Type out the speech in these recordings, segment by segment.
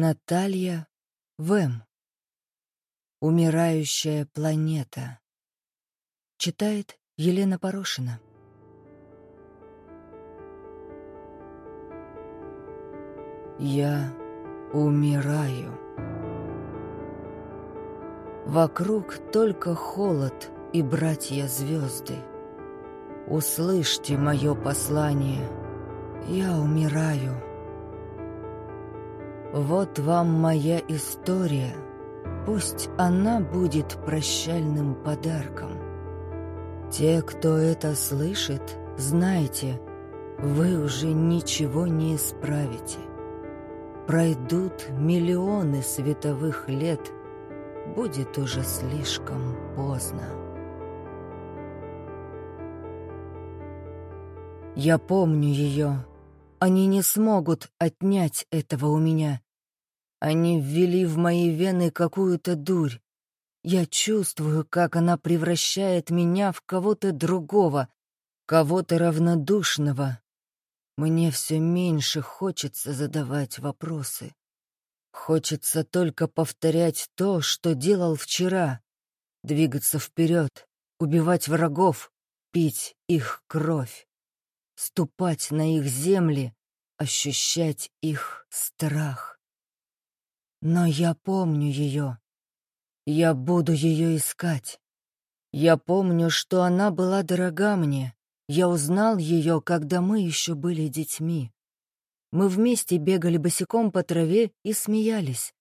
Наталья Вэм. Умирающая планета. Читает Елена Порошина. Я умираю. Вокруг только холод и братья-звезды. Услышьте мое послание. Я умираю. Вот вам моя история. Пусть она будет прощальным подарком. Те, кто это слышит, знайте, вы уже ничего не исправите. Пройдут миллионы световых лет, будет уже слишком поздно. Я помню ее. Они не смогут отнять этого у меня. Они ввели в мои вены какую-то дурь. Я чувствую, как она превращает меня в кого-то другого, кого-то равнодушного, мне все меньше хочется задавать вопросы. Хочется только повторять то, что делал вчера. Двигаться вперед, убивать врагов, пить их кровь. Ступать на их земли, ощущать их страх. Но я помню ее. Я буду ее искать. Я помню, что она была дорога мне. Я узнал ее, когда мы еще были детьми. Мы вместе бегали босиком по траве и смеялись.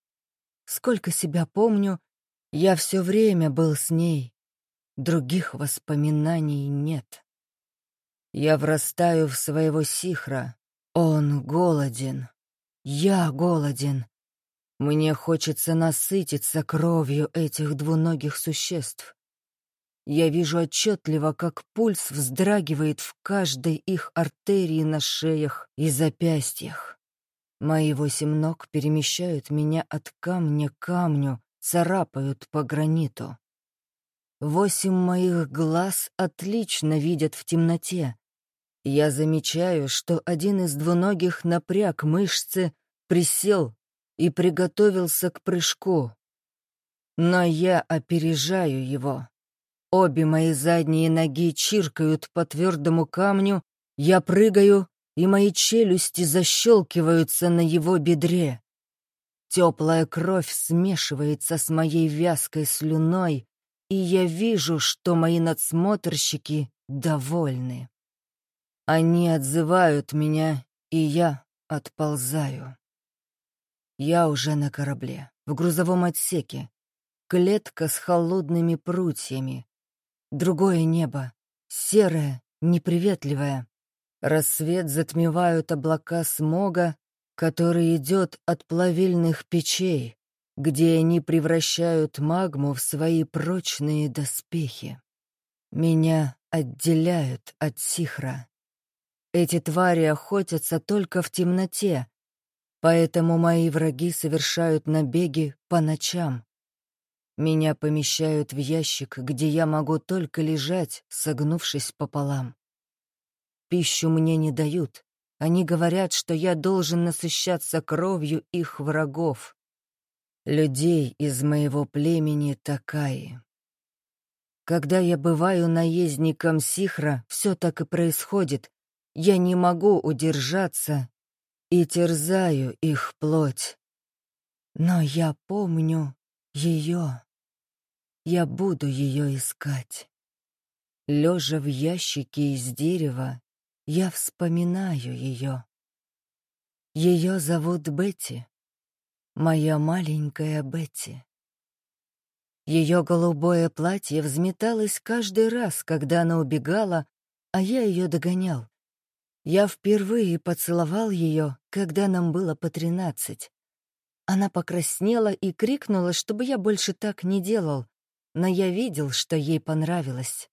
Сколько себя помню, я все время был с ней. Других воспоминаний нет. Я врастаю в своего сихра. Он голоден. Я голоден. Мне хочется насытиться кровью этих двуногих существ. Я вижу отчетливо, как пульс вздрагивает в каждой их артерии на шеях и запястьях. Мои восемь ног перемещают меня от камня к камню, царапают по граниту. Восемь моих глаз отлично видят в темноте. Я замечаю, что один из двуногих напряг мышцы, присел и приготовился к прыжку. Но я опережаю его. Обе мои задние ноги чиркают по твердому камню, я прыгаю, и мои челюсти защелкиваются на его бедре. Теплая кровь смешивается с моей вязкой слюной, и я вижу, что мои надсмотрщики довольны. Они отзывают меня, и я отползаю. Я уже на корабле, в грузовом отсеке. Клетка с холодными прутьями, Другое небо, серое, неприветливое. Рассвет затмевают облака смога, который идет от плавильных печей, где они превращают магму в свои прочные доспехи. Меня отделяют от Сихра. Эти твари охотятся только в темноте, поэтому мои враги совершают набеги по ночам. Меня помещают в ящик, где я могу только лежать, согнувшись пополам. Пищу мне не дают. Они говорят, что я должен насыщаться кровью их врагов. Людей из моего племени Такаи. Когда я бываю наездником Сихра, все так и происходит. Я не могу удержаться и терзаю их плоть. Но я помню ее. Я буду ее искать. Лежа в ящике из дерева, я вспоминаю ее. Ее зовут Бетти, моя маленькая Бетти. Ее голубое платье взметалось каждый раз, когда она убегала, а я ее догонял. Я впервые поцеловал ее, когда нам было по тринадцать. Она покраснела и крикнула, чтобы я больше так не делал, но я видел, что ей понравилось.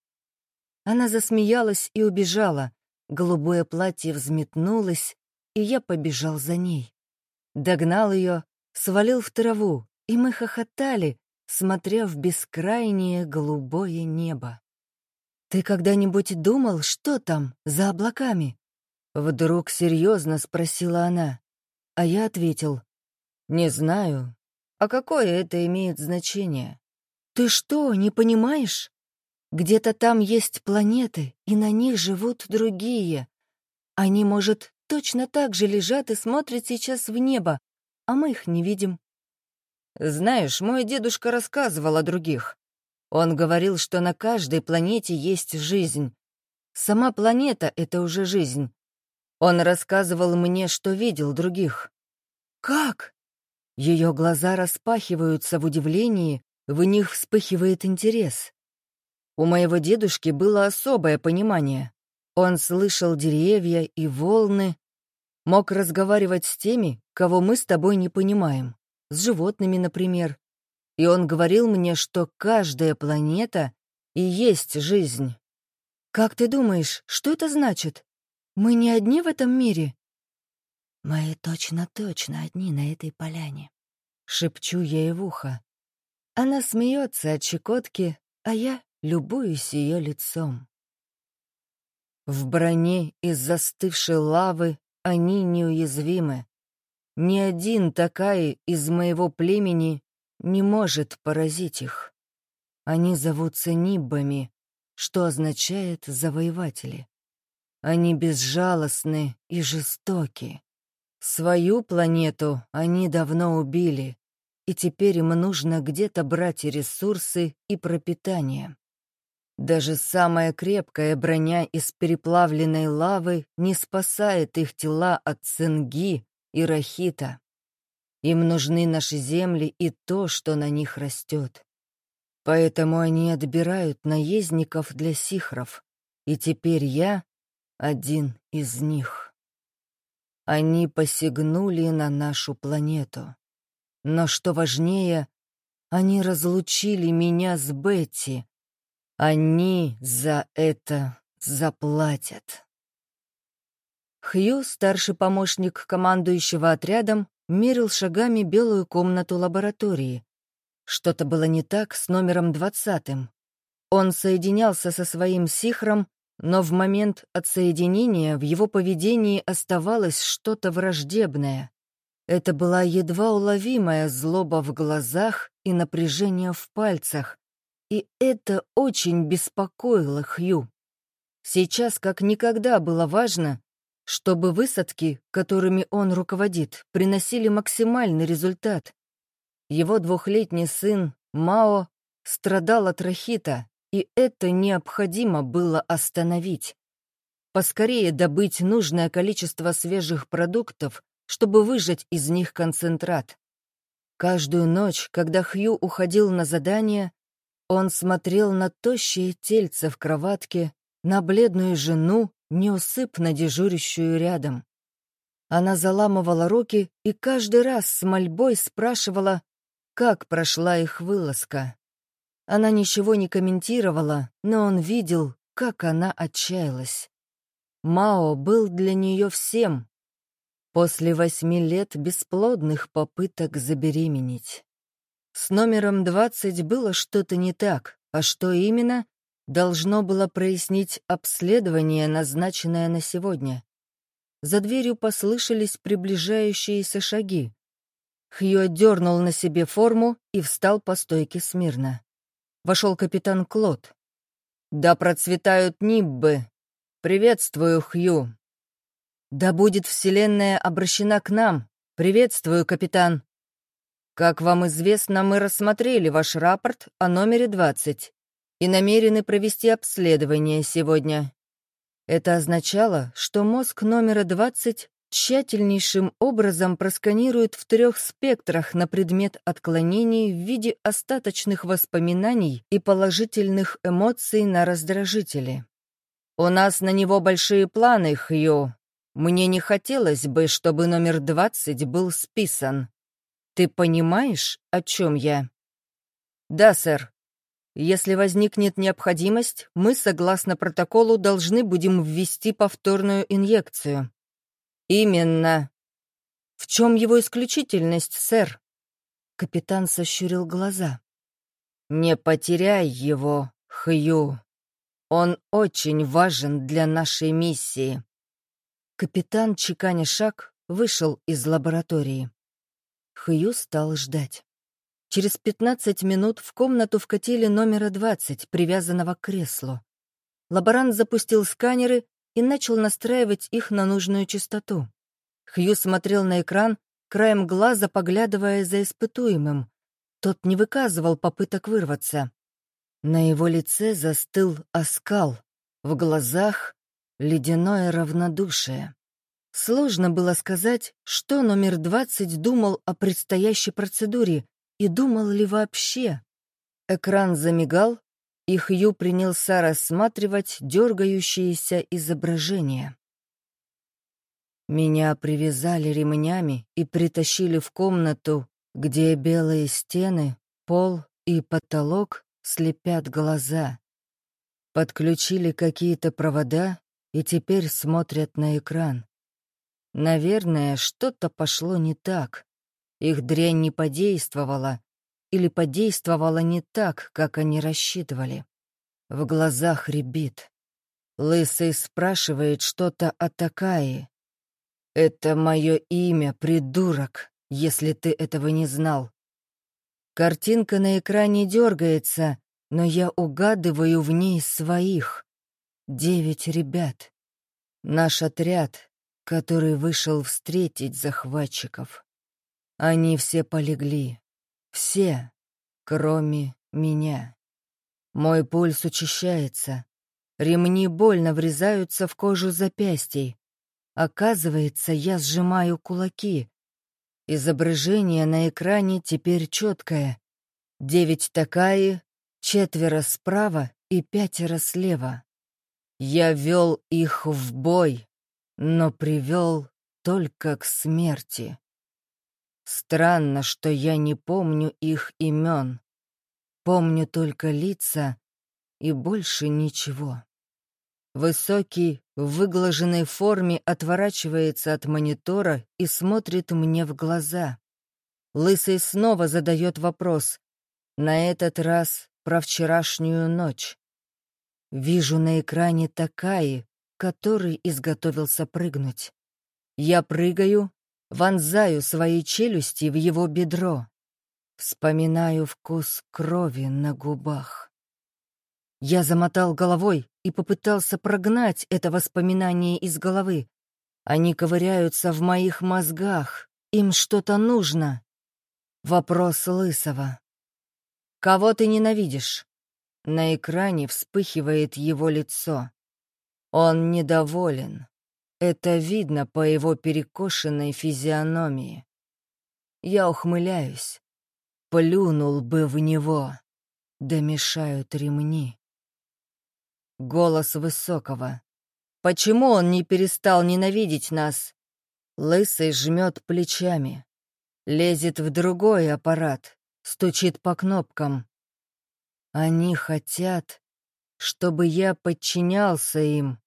Она засмеялась и убежала, голубое платье взметнулось, и я побежал за ней. Догнал ее, свалил в траву, и мы хохотали, смотря в бескрайнее голубое небо. «Ты когда-нибудь думал, что там, за облаками?» Вдруг серьезно спросила она, а я ответил, Не знаю. А какое это имеет значение? Ты что, не понимаешь? Где-то там есть планеты, и на них живут другие. Они, может, точно так же лежат и смотрят сейчас в небо, а мы их не видим. Знаешь, мой дедушка рассказывал о других. Он говорил, что на каждой планете есть жизнь. Сама планета — это уже жизнь. Он рассказывал мне, что видел других. «Как?» Ее глаза распахиваются в удивлении, в них вспыхивает интерес. У моего дедушки было особое понимание. Он слышал деревья и волны, мог разговаривать с теми, кого мы с тобой не понимаем, с животными, например. И он говорил мне, что каждая планета и есть жизнь. Как ты думаешь, что это значит? Мы не одни в этом мире? Мы точно-точно одни на этой поляне. Шепчу ей в ухо. Она смеется от щекотки, а я любуюсь ее лицом. В броне из застывшей лавы они неуязвимы. Ни один такая из моего племени не может поразить их. Они зовутся Ниббами, что означает «завоеватели». Они безжалостны и жестоки. Свою планету они давно убили, и теперь им нужно где-то брать ресурсы и пропитание. Даже самая крепкая броня из переплавленной лавы не спасает их тела от цинги и рахита. Им нужны наши земли и то, что на них растет. Поэтому они отбирают наездников для сихров, и теперь я один из них. Они посягнули на нашу планету. Но что важнее, они разлучили меня с Бетти, они за это заплатят. Хью, старший помощник командующего отрядом, мерил шагами белую комнату лаборатории. Что-то было не так с номером двадцатым. Он соединялся со своим сихром, но в момент отсоединения в его поведении оставалось что-то враждебное. Это была едва уловимая злоба в глазах и напряжение в пальцах, и это очень беспокоило Хью. Сейчас как никогда было важно, чтобы высадки, которыми он руководит, приносили максимальный результат. Его двухлетний сын, Мао, страдал от рахита, и это необходимо было остановить. Поскорее добыть нужное количество свежих продуктов, чтобы выжать из них концентрат. Каждую ночь, когда Хью уходил на задание, он смотрел на тощее тельце в кроватке, на бледную жену, неусыпно дежурящую рядом. Она заламывала руки и каждый раз с мольбой спрашивала, как прошла их вылазка. Она ничего не комментировала, но он видел, как она отчаялась. Мао был для нее всем. После восьми лет бесплодных попыток забеременеть. С номером 20 было что-то не так, а что именно, должно было прояснить обследование, назначенное на сегодня. За дверью послышались приближающиеся шаги. Хью дернул на себе форму и встал по стойке смирно. Вошел капитан Клод. «Да процветают Ниббы! Приветствую, Хью!» «Да будет Вселенная обращена к нам! Приветствую, капитан!» Как вам известно, мы рассмотрели ваш рапорт о номере 20 и намерены провести обследование сегодня. Это означало, что мозг номера 20 тщательнейшим образом просканирует в трех спектрах на предмет отклонений в виде остаточных воспоминаний и положительных эмоций на раздражители. У нас на него большие планы, Хью. Мне не хотелось бы, чтобы номер 20 был списан. Ты понимаешь, о чем я? Да, сэр. Если возникнет необходимость, мы, согласно протоколу, должны будем ввести повторную инъекцию. Именно. В чем его исключительность, сэр? Капитан сощурил глаза. Не потеряй его, Хью. Он очень важен для нашей миссии. Капитан, чеканя шаг, вышел из лаборатории. Хью стал ждать. Через 15 минут в комнату вкатили номера 20, привязанного к креслу. Лаборант запустил сканеры и начал настраивать их на нужную частоту. Хью смотрел на экран, краем глаза поглядывая за испытуемым. Тот не выказывал попыток вырваться. На его лице застыл оскал, в глазах — ледяное равнодушие. Сложно было сказать, что номер 20 думал о предстоящей процедуре и думал ли вообще. Экран замигал, и Хью принялся рассматривать дергающиеся изображения. Меня привязали ремнями и притащили в комнату, где белые стены, пол и потолок слепят глаза. Подключили какие-то провода и теперь смотрят на экран. Наверное, что-то пошло не так. Их дрянь не подействовала или подействовала не так, как они рассчитывали. В глазах рябит. Лысый спрашивает что-то о Такае. «Это мое имя, придурок, если ты этого не знал». Картинка на экране дергается, но я угадываю в ней своих. Девять ребят. Наш отряд, который вышел встретить захватчиков. Они все полегли. Все, кроме меня. Мой пульс учащается. Ремни больно врезаются в кожу запястий. Оказывается, я сжимаю кулаки. Изображение на экране теперь четкое. Девять такаи, четверо справа и пятеро слева. Я вел их в бой, но привел только к смерти. Странно, что я не помню их имен. Помню только лица и больше ничего. Высокий, в выглаженной форме отворачивается от монитора и смотрит мне в глаза. Лысый снова задает вопрос. На этот раз про вчерашнюю ночь. Вижу на экране Такаи, который изготовился прыгнуть. Я прыгаю, вонзаю свои челюсти в его бедро. Вспоминаю вкус крови на губах. Я замотал головой и попытался прогнать это воспоминание из головы. Они ковыряются в моих мозгах. Им что-то нужно. Вопрос Лысого. «Кого ты ненавидишь?» На экране вспыхивает его лицо. Он недоволен. Это видно по его перекошенной физиономии. Я ухмыляюсь. Плюнул бы в него. Да мешают ремни. Голос Высокого. «Почему он не перестал ненавидеть нас?» Лысый жмет плечами. Лезет в другой аппарат, стучит по кнопкам. Они хотят, чтобы я подчинялся им,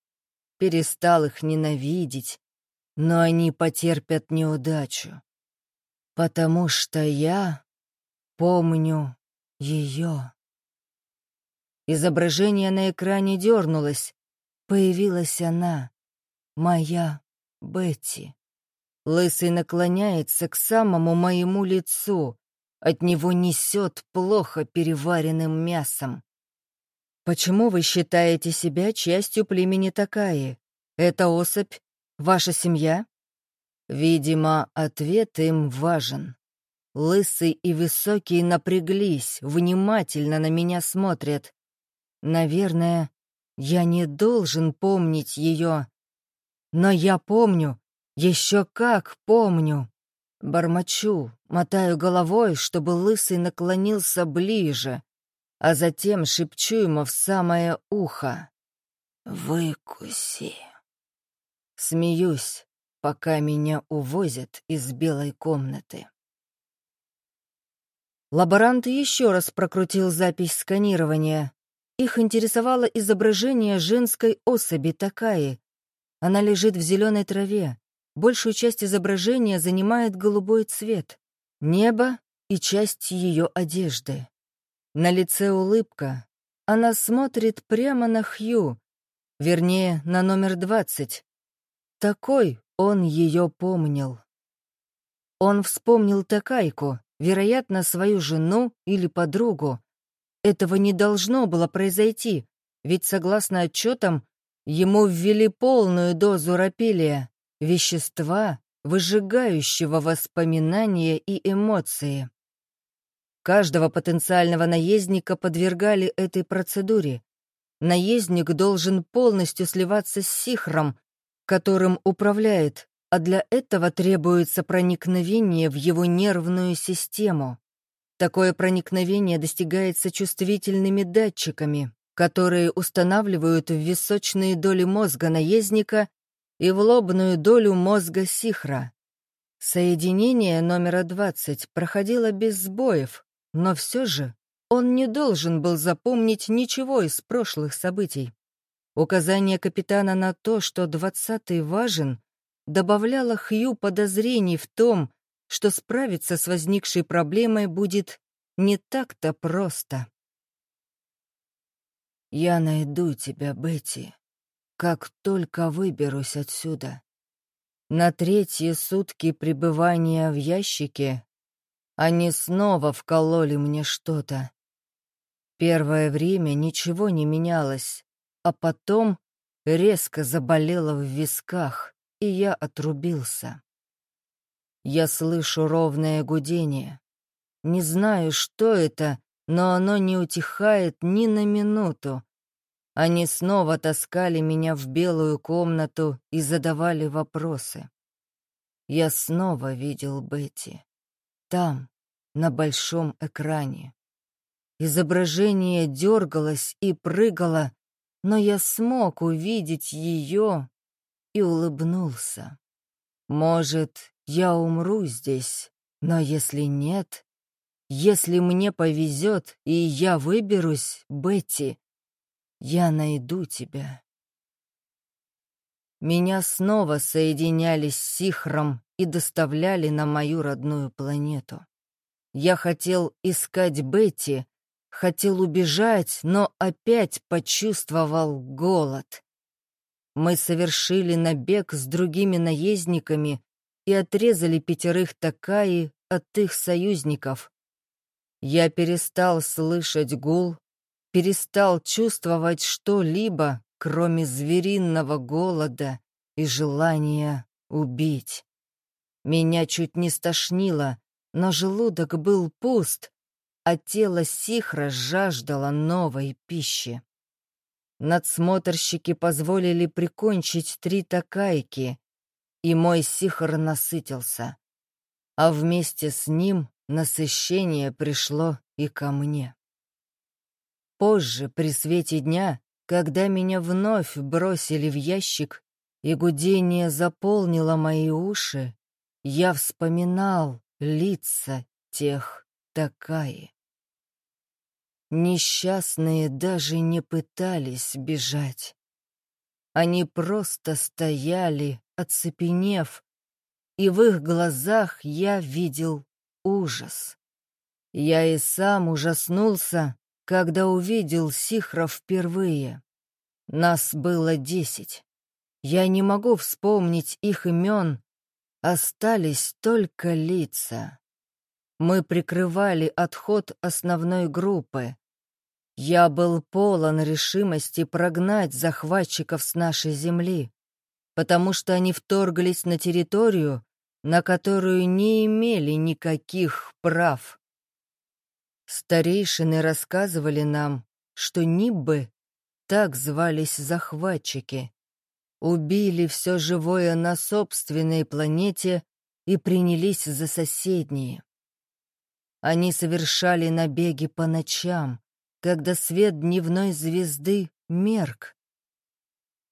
перестал их ненавидеть, но они потерпят неудачу. Потому что я помню ее. Изображение на экране дернулось. Появилась она, моя Бетти. Лысый наклоняется к самому моему лицу. От него несет плохо переваренным мясом. «Почему вы считаете себя частью племени Такаи? Это особь — ваша семья?» Видимо, ответ им важен. Лысый и высокий напряглись, внимательно на меня смотрят. Наверное, я не должен помнить ее. Но я помню, еще как помню. Бормочу, мотаю головой, чтобы лысый наклонился ближе, а затем шепчу ему в самое ухо. «Выкуси». Смеюсь, пока меня увозят из белой комнаты. Лаборант еще раз прокрутил запись сканирования. Их интересовало изображение женской особи Такаи. Она лежит в зеленой траве. Большую часть изображения занимает голубой цвет. Небо и часть ее одежды. На лице улыбка. Она смотрит прямо на Хью, вернее, на номер двадцать. Такой он ее помнил. Он вспомнил Такайку, вероятно, свою жену или подругу. Этого не должно было произойти, ведь, согласно отчетам, ему ввели полную дозу рапилия, вещества, выжигающего воспоминания и эмоции. Каждого потенциального наездника подвергали этой процедуре. Наездник должен полностью сливаться с сихром, которым управляет, а для этого требуется проникновение в его нервную систему. Такое проникновение достигается чувствительными датчиками, которые устанавливают в височные доли мозга наездника и в лобную долю мозга Сихра. Соединение номера 20 проходило без сбоев, но все же он не должен был запомнить ничего из прошлых событий. Указание капитана на то, что двадцатый важен, добавляло Хью подозрений в том, что справиться с возникшей проблемой будет не так-то просто. «Я найду тебя, Бетти», как только выберусь отсюда. На третьи сутки пребывания в ящике они снова вкололи мне что-то. Первое время ничего не менялось, а потом резко заболело в висках, и я отрубился. Я слышу ровное гудение. Не знаю, что это, но оно не утихает ни на минуту, они снова таскали меня в белую комнату и задавали вопросы. Я снова видел Бетти. Там, на большом экране. Изображение дергалось и прыгало, но я смог увидеть ее и улыбнулся. Может, я умру здесь, но если нет, если мне повезет и я выберусь, Бетти, я найду тебя. Меня снова соединяли с Сихром и доставляли на мою родную планету. Я хотел искать Бетти, хотел убежать, но опять почувствовал голод. Мы совершили набег с другими наездниками и отрезали пятерых Такаи от их союзников. Я перестал слышать гул, перестал чувствовать что-либо, кроме звериного голода и желания убить. Меня чуть не стошнило, но желудок был пуст, а тело Сихра жаждало новой пищи. Надсмотрщики позволили прикончить три такайки, и мой Сихр насытился. А вместе с ним насыщение пришло и ко мне. Позже, при свете дня, когда меня вновь бросили в ящик, и гудение заполнило мои уши, я вспоминал лица тех такая. Несчастные даже не пытались бежать. Они просто стояли, оцепенев, и в их глазах я видел ужас. Я и сам ужаснулся, когда увидел Сихра впервые. Нас было десять. Я не могу вспомнить их имен, остались только лица. Мы прикрывали отход основной группы. Я был полон решимости прогнать захватчиков с нашей земли, потому что они вторглись на территорию, на которую не имели никаких прав. Старейшины рассказывали нам, что Ниббы, так звались захватчики, убили все живое на собственной планете и принялись за соседние. Они совершали набеги по ночам, когда свет дневной звезды мерк.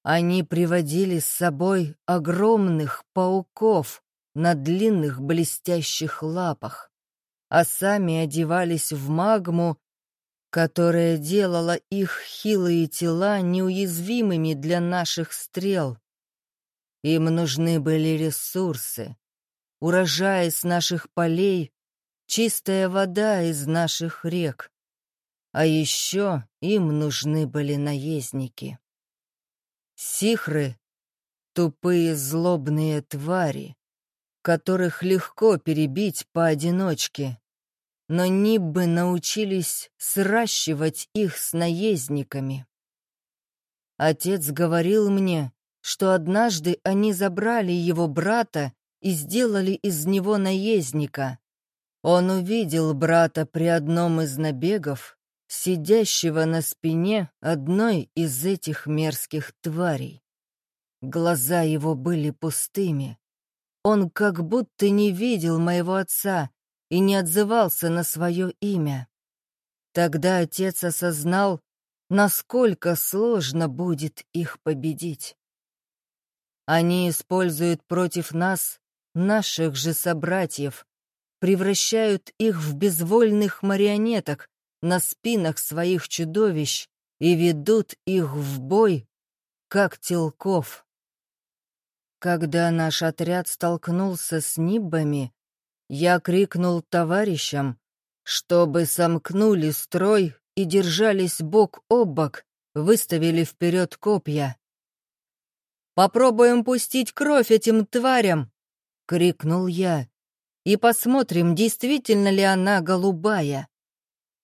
Они приводили с собой огромных пауков на длинных блестящих лапах а сами одевались в магму, которая делала их хилые тела неуязвимыми для наших стрел. Им нужны были ресурсы, урожай с наших полей, чистая вода из наших рек. А еще им нужны были наездники. Сихры — тупые злобные твари, которых легко перебить поодиночке, но Ниббы научились сращивать их с наездниками. Отец говорил мне, что однажды они забрали его брата и сделали из него наездника. Он увидел брата при одном из набегов, сидящего на спине одной из этих мерзких тварей. Глаза его были пустыми. Он как будто не видел моего отца и не отзывался на свое имя. Тогда отец осознал, насколько сложно будет их победить. Они используют против нас наших же собратьев, превращают их в безвольных марионеток на спинах своих чудовищ и ведут их в бой, как телков. Когда наш отряд столкнулся с ниббами, я крикнул товарищам, чтобы сомкнули строй и держались бок о бок, выставили вперед копья. «Попробуем пустить кровь этим тварям!» — крикнул я. «И посмотрим, действительно ли она голубая».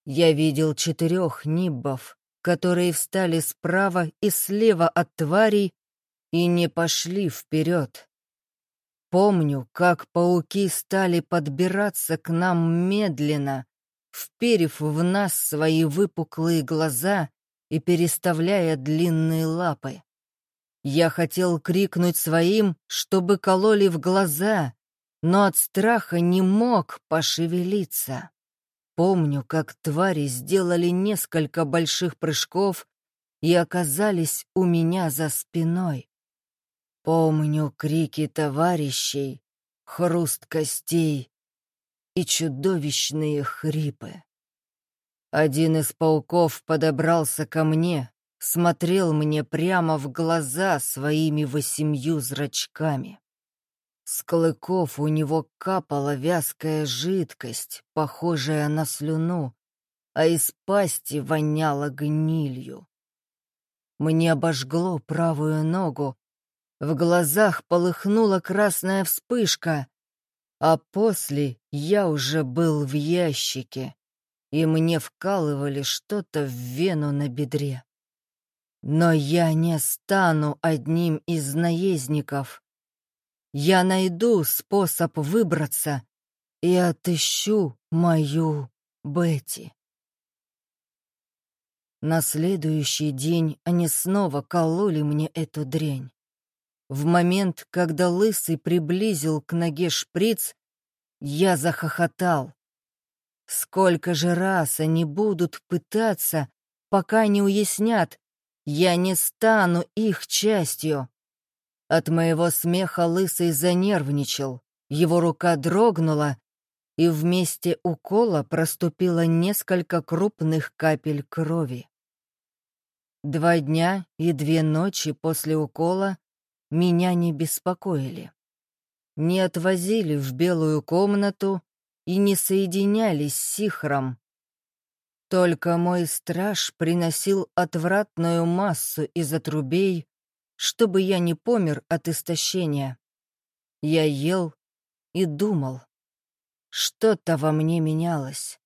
Я видел четырех ниббов, которые встали справа и слева от тварей и не пошли вперед. Помню, как пауки стали подбираться к нам медленно, вперев в нас свои выпуклые глаза и переставляя длинные лапы. Я хотел крикнуть своим, чтобы кололи в глаза, но от страха не мог пошевелиться. Помню, как твари сделали несколько больших прыжков и оказались у меня за спиной. Помню крики товарищей, хруст костей и чудовищные хрипы. Один из пауков подобрался ко мне, смотрел мне прямо в глаза своими восемью зрачками. С клыков у него капала вязкая жидкость, похожая на слюну, а из пасти воняло гнилью. Мне обожгло правую ногу, в глазах полыхнула красная вспышка, а после я уже был в ящике, и мне вкалывали что-то в вену на бедре. Но я не стану одним из наездников. Я найду способ выбраться и отыщу мою Бетти. На следующий день они снова кололи мне эту дрянь. В момент, когда Лысый приблизил к ноге шприц, я захохотал. Сколько же раз они будут пытаться, пока не уяснят, я не стану их частью. От моего смеха Лысый занервничал, его рука дрогнула, и вместе укола проступило несколько крупных капель крови. Два дня и две ночи после укола меня не беспокоили. Не отвозили в белую комнату и не соединялись с Сихром. Только мой страж приносил отвратную массу из отрубей, чтобы я не помер от истощения. Я ел и думал. Что-то во мне менялось.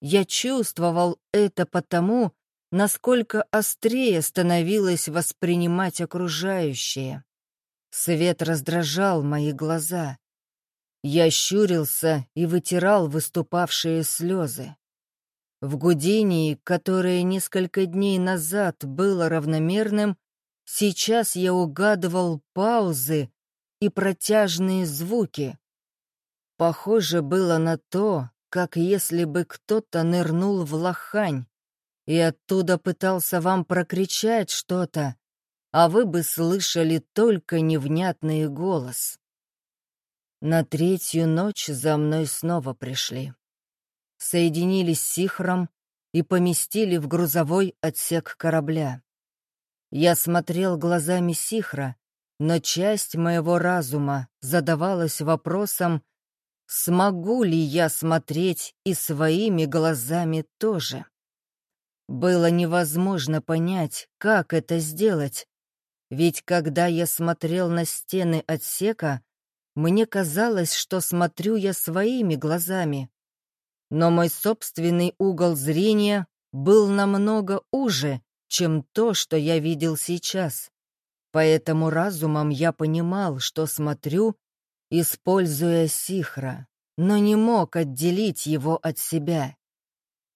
Я чувствовал это потому, насколько острее становилось воспринимать окружающее. Свет раздражал мои глаза. Я щурился и вытирал выступавшие слезы. В гудении, которое несколько дней назад было равномерным, сейчас я угадывал паузы и протяжные звуки. Похоже было на то, как если бы кто-то нырнул в лохань и оттуда пытался вам прокричать что-то, а вы бы слышали только невнятный голос. На третью ночь за мной снова пришли. Соединились с Сихром и поместили в грузовой отсек корабля. Я смотрел глазами Сихра, но часть моего разума задавалась вопросом, смогу ли я смотреть и своими глазами тоже. Было невозможно понять, как это сделать, ведь когда я смотрел на стены отсека, мне казалось, что смотрю я своими глазами. Но мой собственный угол зрения был намного уже, чем то, что я видел сейчас. Поэтому разумом я понимал, что смотрю, используя сихра, но не мог отделить его от себя.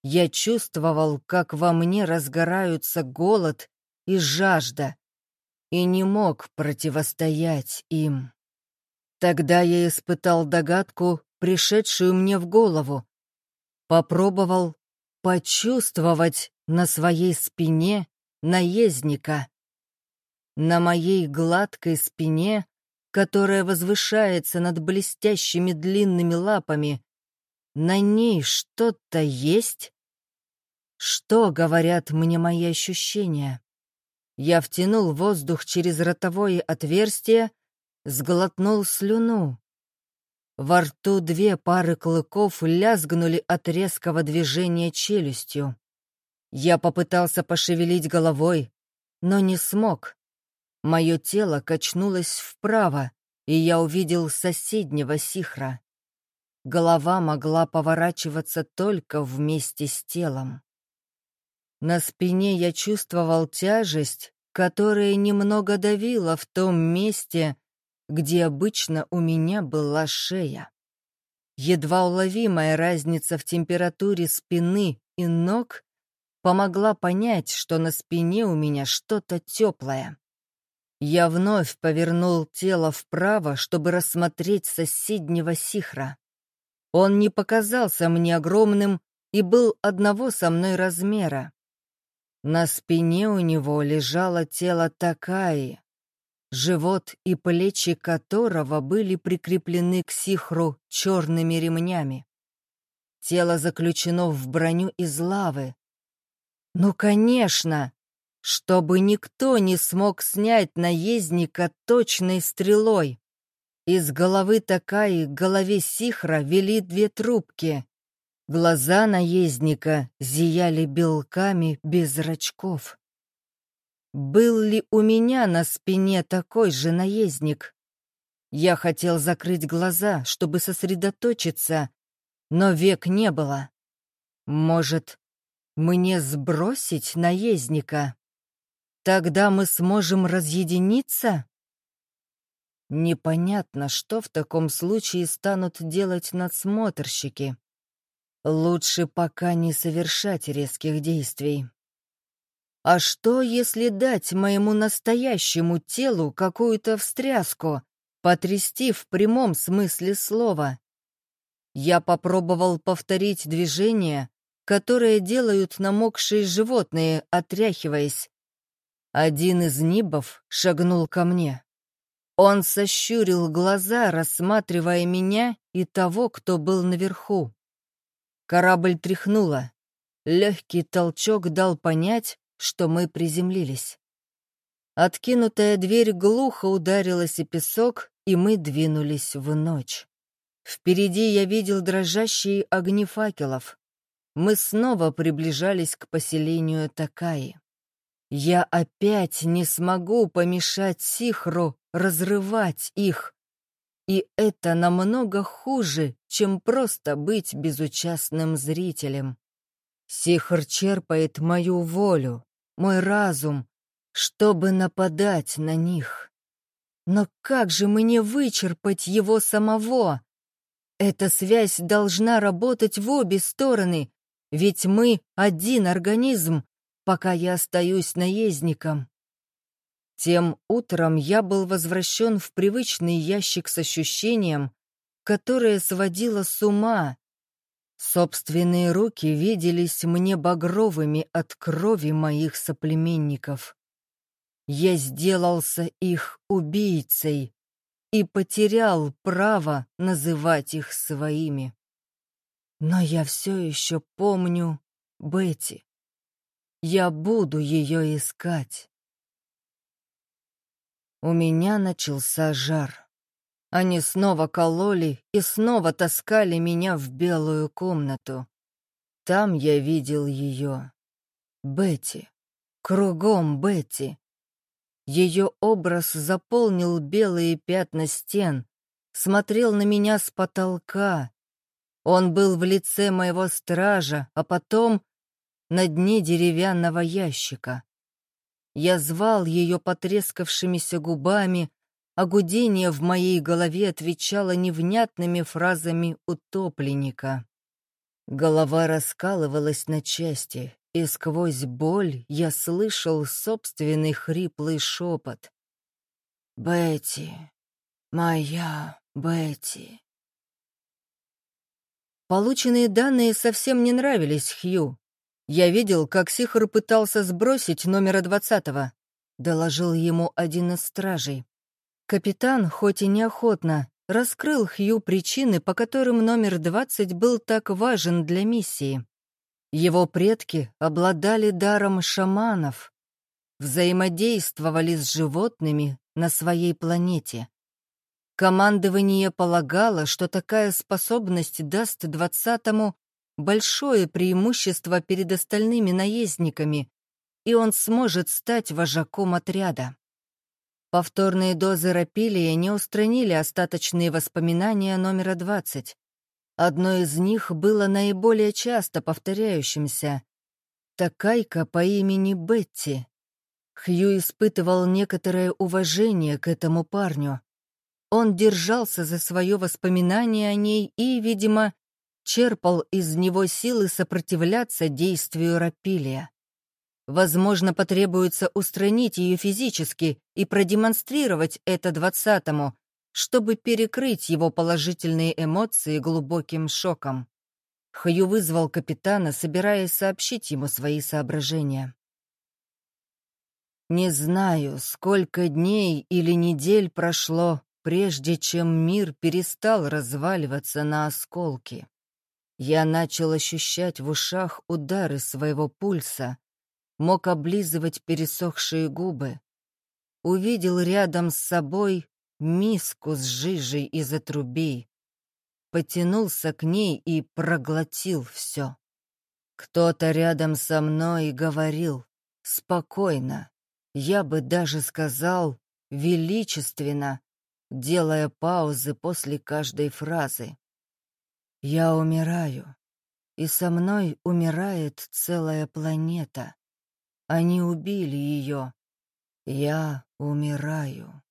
Я чувствовал, как во мне разгораются голод и жажда, и не мог противостоять им. Тогда я испытал догадку, пришедшую мне в голову. Попробовал почувствовать на своей спине наездника. На моей гладкой спине, которая возвышается над блестящими длинными лапами, на ней что-то есть? Что говорят мне мои ощущения? Я втянул воздух через ротовое отверстие сглотнул слюну. Во рту две пары клыков лязгнули от резкого движения челюстью. Я попытался пошевелить головой, но не смог. Мое тело качнулось вправо, и я увидел соседнего сихра. Голова могла поворачиваться только вместе с телом. На спине я чувствовал тяжесть, которая немного давила в том месте, где обычно у меня была шея. Едва уловимая разница в температуре спины и ног помогла понять, что на спине у меня что-то теплое. Я вновь повернул тело вправо, чтобы рассмотреть соседнего сихра. Он не показался мне огромным и был одного со мной размера. На спине у него лежало тело Такаи, живот и плечи которого были прикреплены к сихру черными ремнями. Тело заключено в броню из лавы. Ну, конечно, чтобы никто не смог снять наездника точной стрелой. Из головы такая к голове сихра вели две трубки. Глаза наездника зияли белками без зрачков. Был ли у меня на спине такой же наездник? Я хотел закрыть глаза, чтобы сосредоточиться, но век не было. Может, мне сбросить наездника? Тогда мы сможем разъединиться? Непонятно, что в таком случае станут делать надсмотрщики. Лучше пока не совершать резких действий. А что, если дать моему настоящему телу какую-то встряску, потрясти в прямом смысле слова? Я попробовал повторить движение, которое делают намокшие животные, отряхиваясь. Один из нибов шагнул ко мне. Он сощурил глаза, рассматривая меня и того, кто был наверху. Корабль тряхнуло. Легкий толчок дал понять, что мы приземлились. Откинутая дверь глухо ударилась о песок, и мы двинулись в ночь. Впереди я видел дрожащие огни факелов. Мы снова приближались к поселению Такаи. Я опять не смогу помешать Сихру разрывать их. И это намного хуже, чем просто быть безучастным зрителем. Сихр черпает мою волю, мой разум, чтобы нападать на них. Но как же мне вычерпать его самого? Эта связь должна работать в обе стороны, ведь мы один организм, пока я остаюсь наездником. Тем утром я был возвращен в привычный ящик с ощущением, которое сводило с ума, Собственные руки виделись мне багровыми от крови моих соплеменников. Я сделался их убийцей и потерял право называть их своими. Но я все еще помню Бетти. Я буду ее искать. У меня начался жар. Они снова кололи и снова таскали меня в белую комнату. Там я видел ее. Бетти. Кругом Бетти. Ее образ заполнил белые пятна стен, смотрел на меня с потолка. Он был в лице моего стража, а потом на дне деревянного ящика. Я звал ее потрескавшимися губами, а гудение в моей голове отвечало невнятными фразами утопленника. Голова раскалывалась на части, и сквозь боль я слышал собственный хриплый шепот. «Бетти, моя Бетти». Полученные данные совсем не нравились Хью. Я видел, как Сихар пытался сбросить номера двадцатого, доложил ему один из стражей. Капитан, хоть и неохотно, раскрыл Хью причины, по которым номер 20 был так важен для миссии. Его предки обладали даром шаманов, взаимодействовали с животными на своей планете. Командование полагало, что такая способность даст двадцатому большое преимущество перед остальными наездниками, и он сможет стать вожаком отряда. Повторные дозы рапилия не устранили остаточные воспоминания номера 20. Одно из них было наиболее часто повторяющимся. Такайка по имени Бетти. Хью испытывал некоторое уважение к этому парню. Он держался за свое воспоминание о ней и, видимо, черпал из него силы сопротивляться действию рапилия. Возможно, потребуется устранить ее физически и продемонстрировать это двадцатому, чтобы перекрыть его положительные эмоции глубоким шоком. Хью вызвал капитана, собираясь сообщить ему свои соображения. Не знаю, сколько дней или недель прошло, прежде чем мир перестал разваливаться на осколки. Я начал ощущать в ушах удары своего пульса, мог облизывать пересохшие губы. Увидел рядом с собой миску с жижей из отрубей. Потянулся к ней и проглотил все. Кто-то рядом со мной говорил спокойно, я бы даже сказал величественно, делая паузы после каждой фразы. «Я умираю, и со мной умирает целая планета. Они убили ее. Я умираю.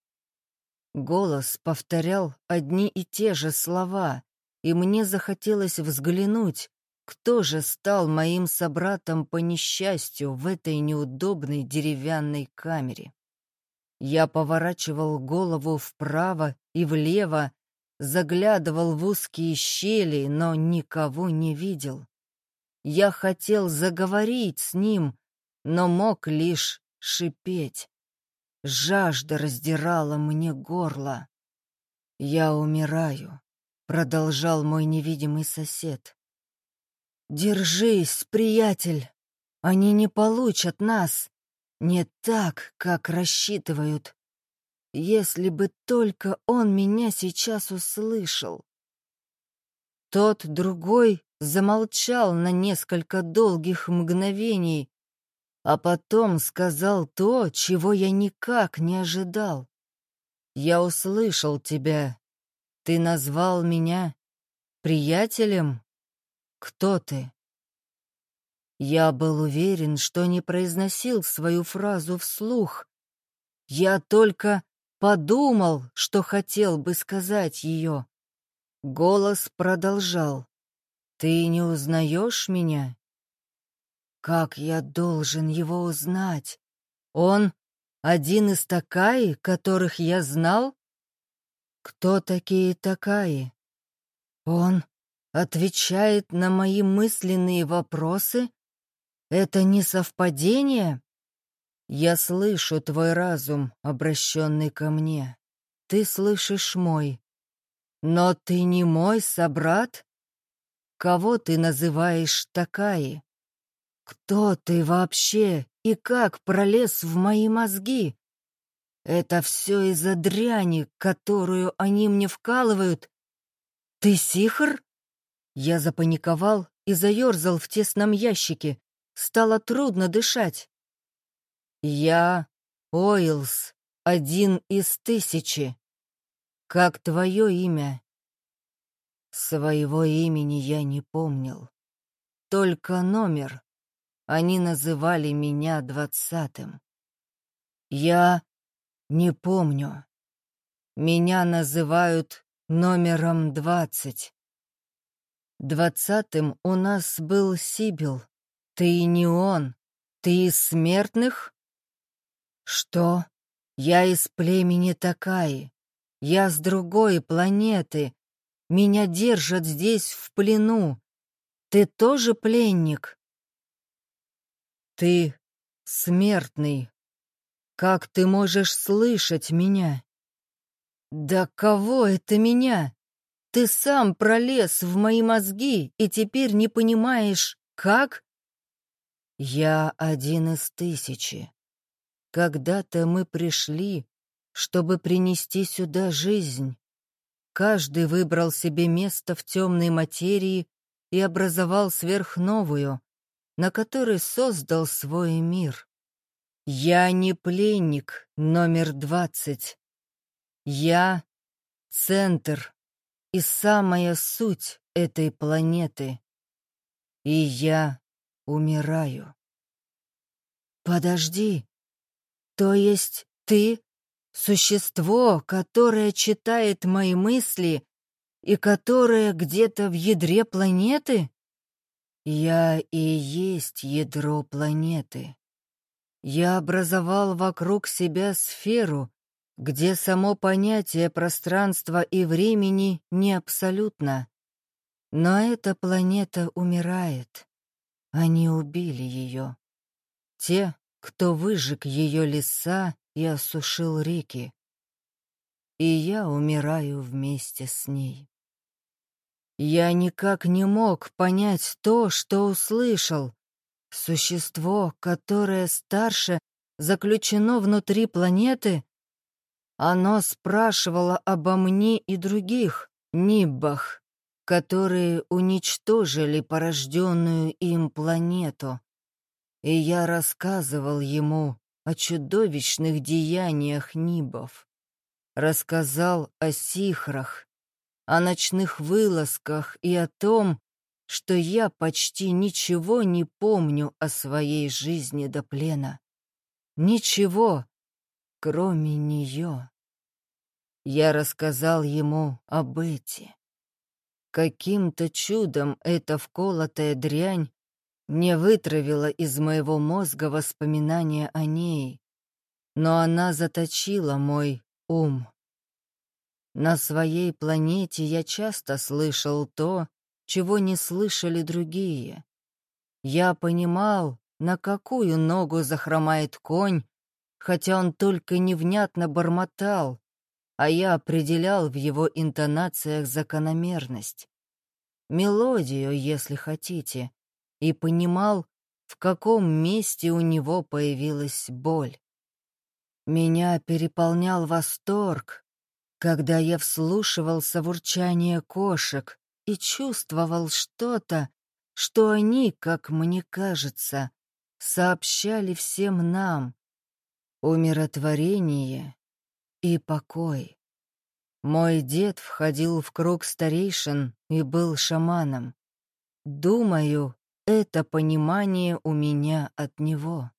Голос повторял одни и те же слова, и мне захотелось взглянуть, кто же стал моим собратом по несчастью в этой неудобной деревянной камере. Я поворачивал голову вправо и влево, заглядывал в узкие щели, но никого не видел. Я хотел заговорить с ним, но мог лишь шипеть. Жажда раздирала мне горло. «Я умираю», — продолжал мой невидимый сосед. «Держись, приятель, они не получат нас, не так, как рассчитывают. Если бы только он меня сейчас услышал». Тот другой замолчал на несколько долгих мгновений, а потом сказал то, чего я никак не ожидал. Я услышал тебя. Ты назвал меня приятелем? Кто ты? Я был уверен, что не произносил свою фразу вслух. Я только подумал, что хотел бы сказать ее. Голос продолжал. «Ты не узнаешь меня?» Как я должен его узнать? Он один из такаи, которых я знал? Кто такие такаи? Он отвечает на мои мысленные вопросы? Это не совпадение? Я слышу твой разум, обращенный ко мне. Ты слышишь мой. Но ты не мой собрат? Кого ты называешь такаи? Кто ты вообще и как пролез в мои мозги? Это все из-за дряни, которую они мне вкалывают. Ты сихр? Я запаниковал и заерзал в тесном ящике. Стало трудно дышать. Я Оилс, один из тысячи. как твое имя?» Своего имени я не помнил. Только номер. Они называли меня двадцатым. Я не помню. Меня называют номером двадцать. Двадцатым у нас был Сибил. Ты не он. Ты из смертных? Что? Я из племени Такаи. Я с другой планеты. Меня держат здесь в плену. Ты тоже пленник? Ты смертный. Как ты можешь слышать меня? Да кого это меня? Ты сам пролез в мои мозги и теперь не понимаешь, как? Я один из тысячи. Когда-то мы пришли, чтобы принести сюда жизнь. Каждый выбрал себе место в темной материи и образовал сверхновую, на которой создал свой мир. Я не пленник номер двадцать. Я — центр и самая суть этой планеты. И я умираю. Подожди, то есть ты — существо, которое читает мои мысли и которое где-то в ядре планеты? Я и есть ядро планеты. Я образовал вокруг себя сферу, где само понятие пространства и времени не абсолютно. Но эта планета умирает. Они убили ее. Те, кто выжег ее леса и осушил реки. И я умираю вместе с ней. Я никак не мог понять то, что услышал. Существо, которое старше, заключено внутри планеты, оно спрашивало обо мне и других, Ниббах, которые уничтожили порожденную им планету. И я рассказывал ему о чудовищных деяниях Нибов. Рассказал о сихрах, о ночных вылазках и о том, что я почти ничего не помню о своей жизни до плена. Ничего, кроме нее. Я рассказал ему об Эти. Каким-то чудом эта вколотая дрянь не вытравила из моего мозга воспоминания о ней, но она заточила мой ум. На своей планете я часто слышал то, чего не слышали другие. Я понимал, на какую ногу захромает конь, хотя он только невнятно бормотал, а я определял в его интонациях закономерность. Мелодию, если хотите, и понимал, в каком месте у него появилась боль. Меня переполнял восторг, когда я вслушивался в урчание кошек и чувствовал что-то, что они, как мне кажется, сообщали всем нам, умиротворение и покой. Мой дед входил в круг старейшин и был шаманом. Думаю, это понимание у меня от него.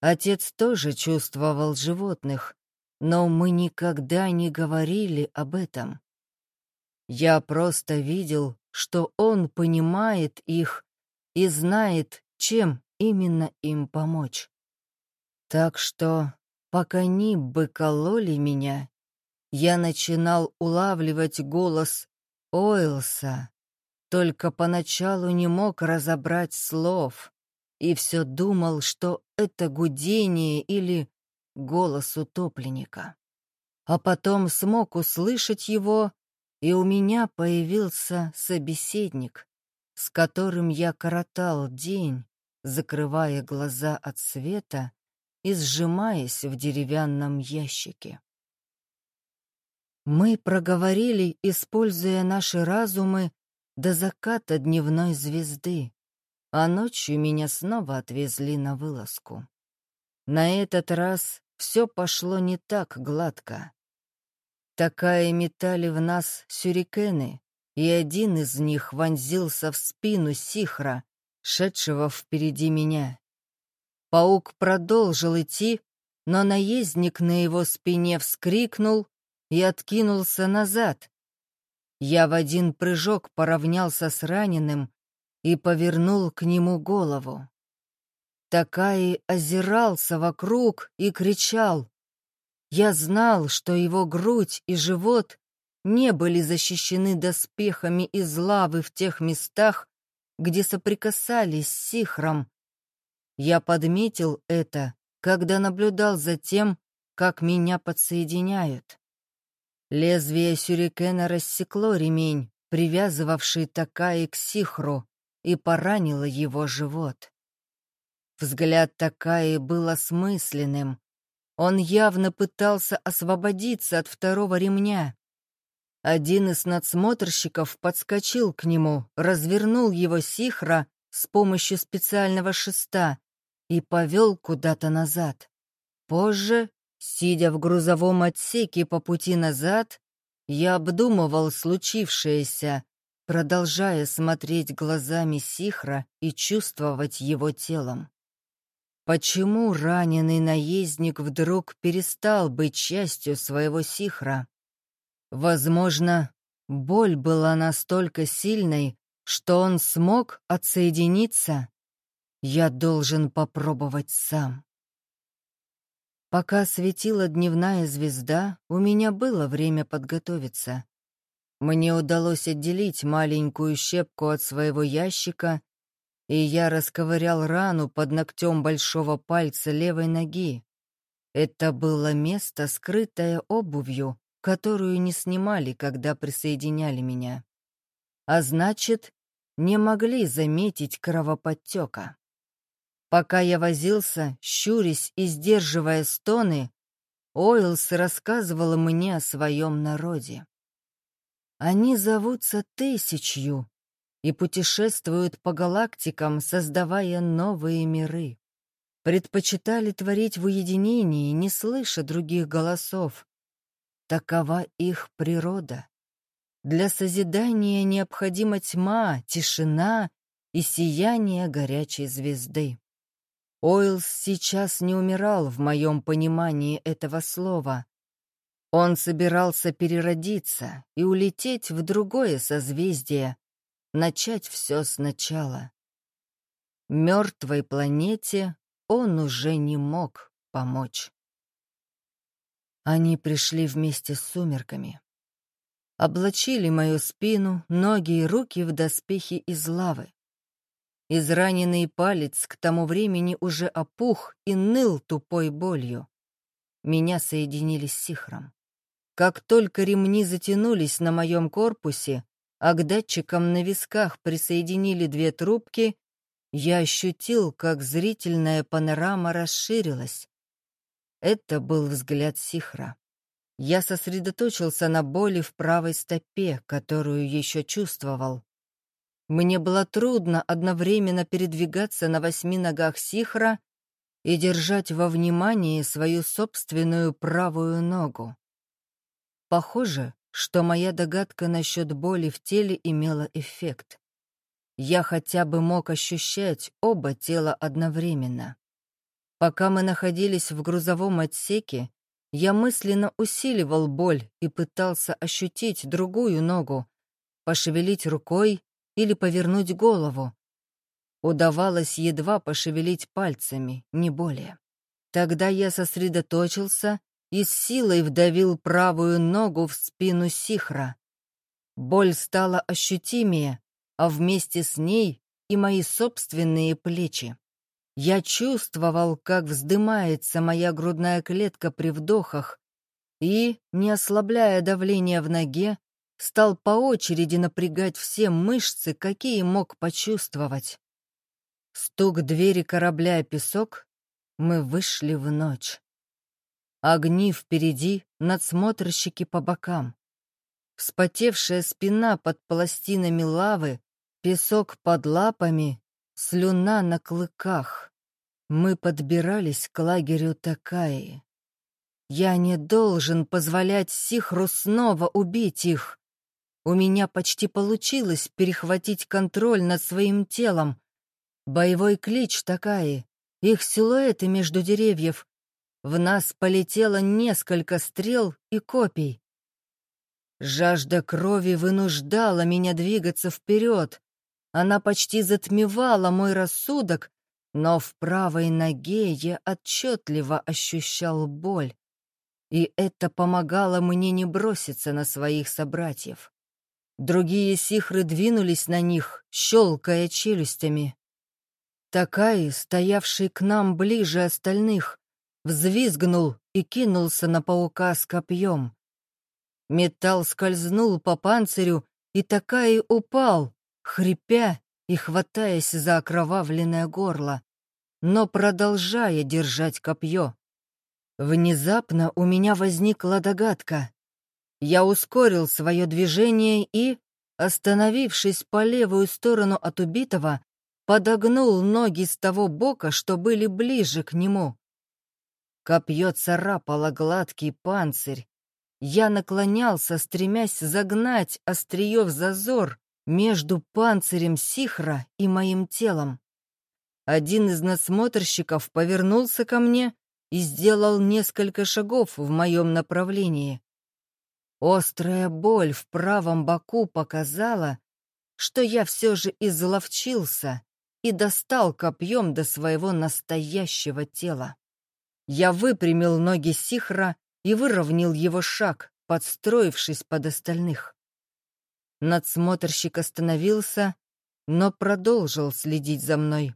Отец тоже чувствовал животных, но мы никогда не говорили об этом. Я просто видел, что он понимает их и знает, чем именно им помочь. Так что, пока Ниббы кололи меня, я начинал улавливать голос Ойлса, только поначалу не мог разобрать слов и все думал, что это гудение или голос утопленника. А потом смог услышать его, и у меня появился собеседник, с которым я коротал день, закрывая глаза от света и сжимаясь в деревянном ящике. Мы проговорили, используя наши разумы, до заката дневной звезды, а ночью меня снова отвезли на вылазку. На этот раз все пошло не так гладко. Такая метали в нас сюрикены, и один из них вонзился в спину Сихра, шедшего впереди меня. Паук продолжил идти, но наездник на его спине вскрикнул и откинулся назад. Я в один прыжок поравнялся с раненым и повернул к нему голову. Такай озирался вокруг и кричал. Я знал, что его грудь и живот не были защищены доспехами из лавы в тех местах, где соприкасались с Сихром. Я подметил это, когда наблюдал за тем, как меня подсоединяют. Лезвие сюрикена рассекло ремень, привязывавший Такаи к Сихру, и поранило его живот. Взгляд Такаи был осмысленным. Он явно пытался освободиться от второго ремня. Один из надсмотрщиков подскочил к нему, развернул его сихра с помощью специального шеста и повел куда-то назад. Позже, сидя в грузовом отсеке по пути назад, я обдумывал случившееся, продолжая смотреть глазами Сихра и чувствовать его телом. Почему раненый наездник вдруг перестал быть частью своего Сихра? Возможно, боль была настолько сильной, что он смог отсоединиться. Я должен попробовать сам. Пока светила дневная звезда, у меня было время подготовиться. Мне удалось отделить маленькую щепку от своего ящика, и я расковырял рану под ногтем большого пальца левой ноги. Это было место, скрытое обувью, которую не снимали, когда присоединяли меня. А значит, не могли заметить кровоподтека. Пока я возился, щурясь и сдерживая стоны, Ойлс рассказывала мне о своем народе. Они зовутся Тысячью и путешествуют по галактикам, создавая новые миры. Предпочитали творить в уединении, не слыша других голосов, Такова их природа. Для созидания необходима тьма, тишина и сияние горячей звезды. Ойлс сейчас не умирал в моем понимании этого слова. Он собирался переродиться и улететь в другое созвездие, начать все сначала. Мертвой планете он уже не мог помочь. Они пришли вместе с сумерками. Облачили мою спину, ноги и руки в доспехи из лавы. Израненный палец к тому времени уже опух и ныл тупой болью. Меня соединили с Сихром. Как только ремни затянулись на моем корпусе, а к датчикам на висках присоединили две трубки, я ощутил, как зрительная панорама расширилась, это был взгляд Сихра. Я сосредоточился на боли в правой стопе, которую еще чувствовал. Мне было трудно одновременно передвигаться на восьми ногах Сихра и держать во внимании свою собственную правую ногу. Похоже, что моя догадка насчет боли в теле имела эффект. Я хотя бы мог ощущать оба тела одновременно. Пока мы находились в грузовом отсеке, я мысленно усиливал боль и пытался ощутить другую ногу, пошевелить рукой или повернуть голову. Удавалось едва пошевелить пальцами, не более. Тогда я сосредоточился и с силой вдавил правую ногу в спину Сихра. Боль стала ощутимее, а вместе с ней и мои собственные плечи. Я чувствовал, как вздымается моя грудная клетка при вдохах и, не ослабляя давление в ноге, стал по очереди напрягать все мышцы, какие мог почувствовать. Стук двери корабля о песок, мы вышли в ночь. Огни впереди, надсмотрщики по бокам. Вспотевшая спина под пластинами лавы, песок под лапами, слюна на клыках. Мы подбирались к лагерю Такаи. Я не должен позволять Сихру снова убить их. У меня почти получилось перехватить контроль над своим телом. Боевой клич такая, их силуэты между деревьев. В нас полетело несколько стрел и копий. Жажда крови вынуждала меня двигаться вперед. Она почти затмевала мой рассудок, но в правой ноге я отчетливо ощущал боль. И это помогало мне не броситься на своих собратьев. Другие сихры двинулись на них, щелкая челюстями. Такай, стоявший к нам ближе остальных, взвизгнул и кинулся на паука с копьем. Металл скользнул по панцирю, и Такай упал, хрипя и хватаясь за окровавленное горло, но продолжая держать копье. Внезапно у меня возникла догадка. Я ускорил свое движение и, остановившись по левую сторону от убитого, подогнул ноги с того бока, что были ближе к нему. Копье царапало гладкий панцирь. Я наклонялся, стремясь загнать острие в зазор между панцирем Сихра и моим телом. Один из надсмотрщиков повернулся ко мне и сделал несколько шагов в моем направлении. Острая боль в правом боку показала, что я все же изловчился и достал копьем до своего настоящего тела. Я выпрямил ноги Сихра и выровнял его шаг, подстроившись под остальных. Надсмотрщик остановился, но продолжил следить за мной.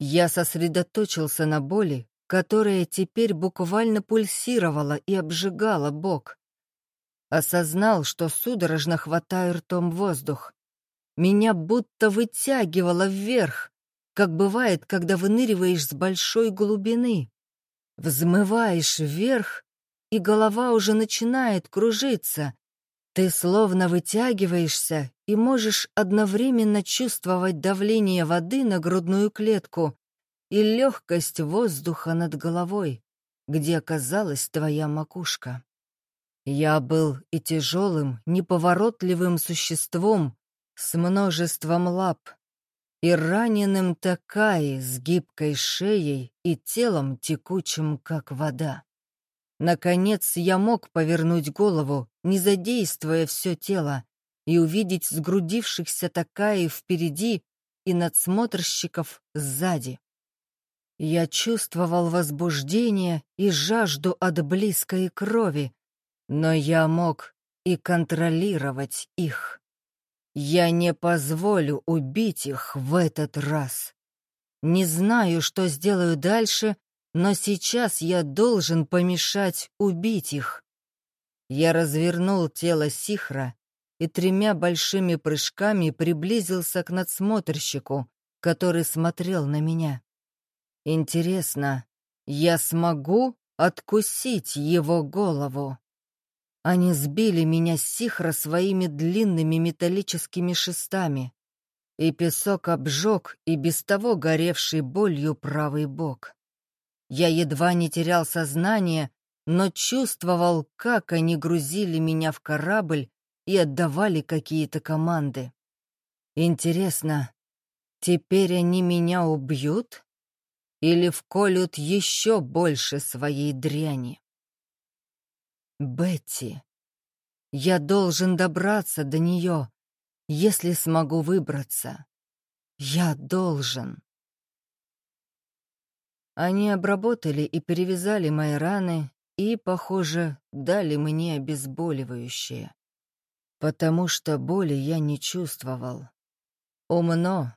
Я сосредоточился на боли, которая теперь буквально пульсировала и обжигала бок. Осознал, что судорожно хватаю ртом воздух. Меня будто вытягивало вверх, как бывает, когда выныриваешь с большой глубины. Взмываешь вверх, и голова уже начинает кружиться. Ты словно вытягиваешься и можешь одновременно чувствовать давление воды на грудную клетку и легкость воздуха над головой, где оказалась твоя макушка. Я был и тяжелым, неповоротливым существом с множеством лап, и раненым такая с гибкой шеей и телом текучим, как вода. Наконец я мог повернуть голову, не задействуя все тело, и увидеть сгрудившихся такая впереди и надсмотрщиков сзади. Я чувствовал возбуждение и жажду от близкой крови, но я мог и контролировать их. Я не позволю убить их в этот раз. Не знаю, что сделаю дальше, но сейчас я должен помешать убить их. Я развернул тело Сихра и тремя большими прыжками приблизился к надсмотрщику, который смотрел на меня. Интересно, я смогу откусить его голову? Они сбили меня с сихра своими длинными металлическими шестами, и песок обжег и без того горевший болью правый бок. Я едва не терял сознание, но чувствовал, как они грузили меня в корабль и отдавали какие-то команды. Интересно, теперь они меня убьют? Или вколют еще больше своей дряни? Бетти. Я должен добраться до нее, если смогу выбраться. Я должен. Они обработали и перевязали мои раны и, похоже, дали мне обезболивающее. Потому что боли я не чувствовал. Умно.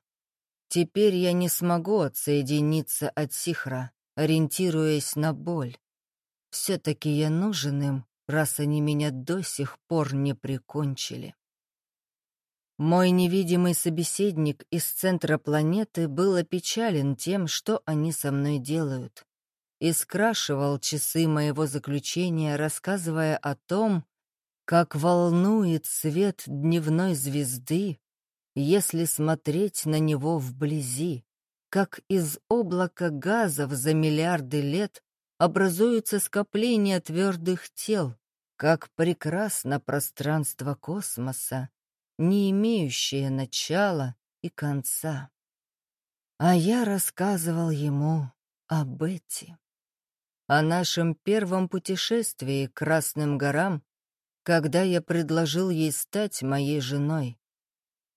Теперь я не смогу отсоединиться от Сихра, ориентируясь на боль. Все-таки я нужен им раз они меня до сих пор не прикончили. Мой невидимый собеседник из центра планеты был опечален тем, что они со мной делают, и скрашивал часы моего заключения, рассказывая о том, как волнует свет дневной звезды, если смотреть на него вблизи, как из облака газов за миллиарды лет образуются скопления твердых тел, как прекрасно пространство космоса, не имеющее начала и конца. А я рассказывал ему о Бетти, о нашем первом путешествии к Красным горам, когда я предложил ей стать моей женой,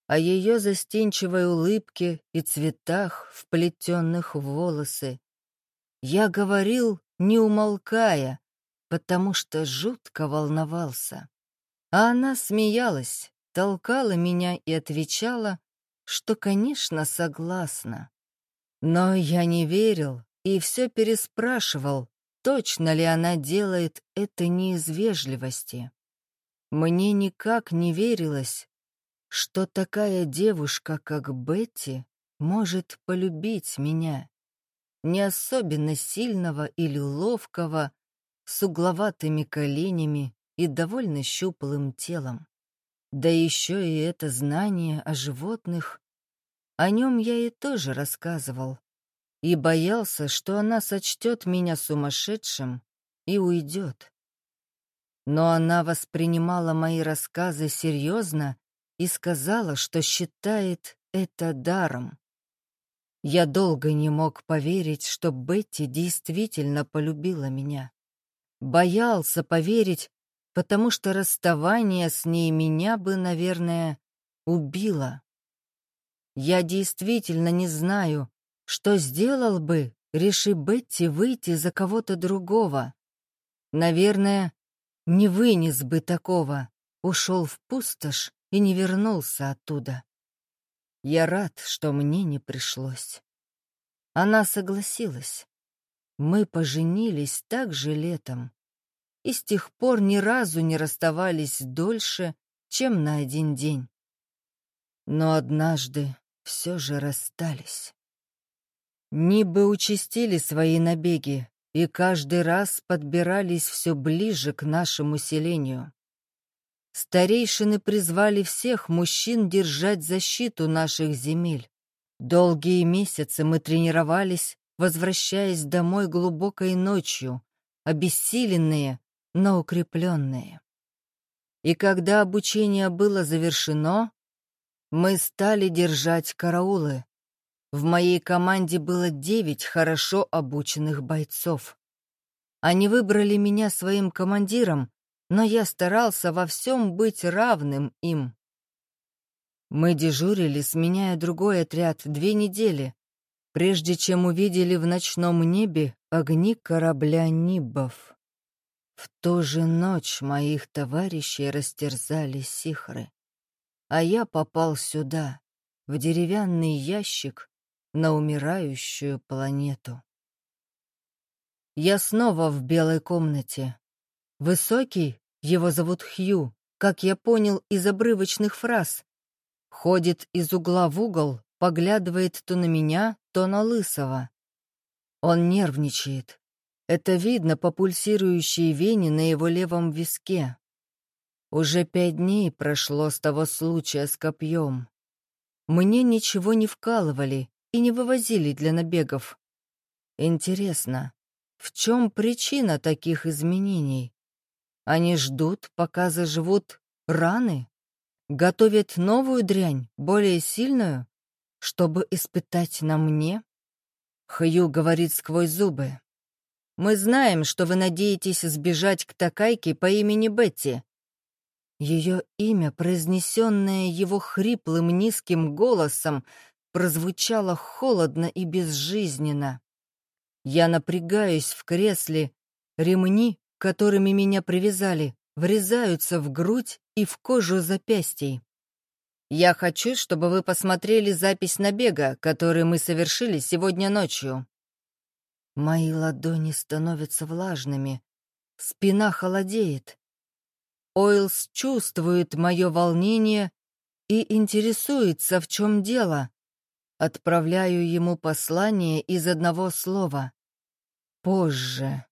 о ее застенчивой улыбке и цветах, вплетенных в волосы. Я говорил, не умолкая, потому что жутко волновался. А она смеялась, толкала меня и отвечала, что, конечно, согласна. Но я не верил и все переспрашивал, точно ли она делает это не из вежливости. Мне никак не верилось, что такая девушка, как Бетти, может полюбить меня. Не особенно сильного или ловкого, с угловатыми коленями и довольно щуплым телом. Да еще и это знание о животных о нем я ей тоже рассказывал и боялся, что она сочтет меня сумасшедшим и уйдет. Но она воспринимала мои рассказы серьезно и сказала, что считает это даром. Я долго не мог поверить, что Бетти действительно полюбила меня. Боялся поверить, потому что расставание с ней меня бы, наверное, убило. Я действительно не знаю, что сделал бы, реши Бетти выйти за кого-то другого. Наверное, не вынес бы такого, ушел в пустошь и не вернулся оттуда. Я рад, что мне не пришлось. Она согласилась. Мы поженились так же летом и с тех пор ни разу не расставались дольше, чем на один день. Но однажды все же расстались. Нибы участили свои набеги и каждый раз подбирались все ближе к нашему селению. Старейшины призвали всех мужчин держать защиту наших земель. Долгие месяцы мы тренировались, возвращаясь домой глубокой ночью, обессиленные, но укрепленные. И когда обучение было завершено, мы стали держать караулы. В моей команде было девять хорошо обученных бойцов. Они выбрали меня своим командиром, но я старался во всем быть равным им. Мы дежурили, сменяя другой отряд, две недели, прежде чем увидели в ночном небе огни корабля Нибов. В ту же ночь моих товарищей растерзали сихры а я попал сюда, в деревянный ящик, на умирающую планету. Я снова в белой комнате. Высокий, его зовут Хью, как я понял из обрывочных фраз. Ходит из угла в угол, поглядывает то на меня, то на Лысого. Он нервничает. Это видно по пульсирующей вене на его левом виске. Уже пять дней прошло с того случая с копьем. Мне ничего не вкалывали и не вывозили для набегов. Интересно, в чем причина таких изменений? Они ждут, пока заживут раны? Готовят новую дрянь, более сильную, чтобы испытать на мне? Хью говорит сквозь зубы. «Мы знаем, что вы надеетесь сбежать к такайке по имени Бетти. Ее имя, произнесенное его хриплым низким голосом, прозвучало холодно и безжизненно. Я напрягаюсь в кресле, ремни, которыми меня привязали, врезаются в грудь и в кожу запястий. Я хочу, чтобы вы посмотрели запись набега, который мы совершили сегодня ночью. Мои ладони становятся влажными, спина холодеет. Ойлс чувствует мое волнение и интересуется, в чем дело. Отправляю ему послание из одного слова. Позже.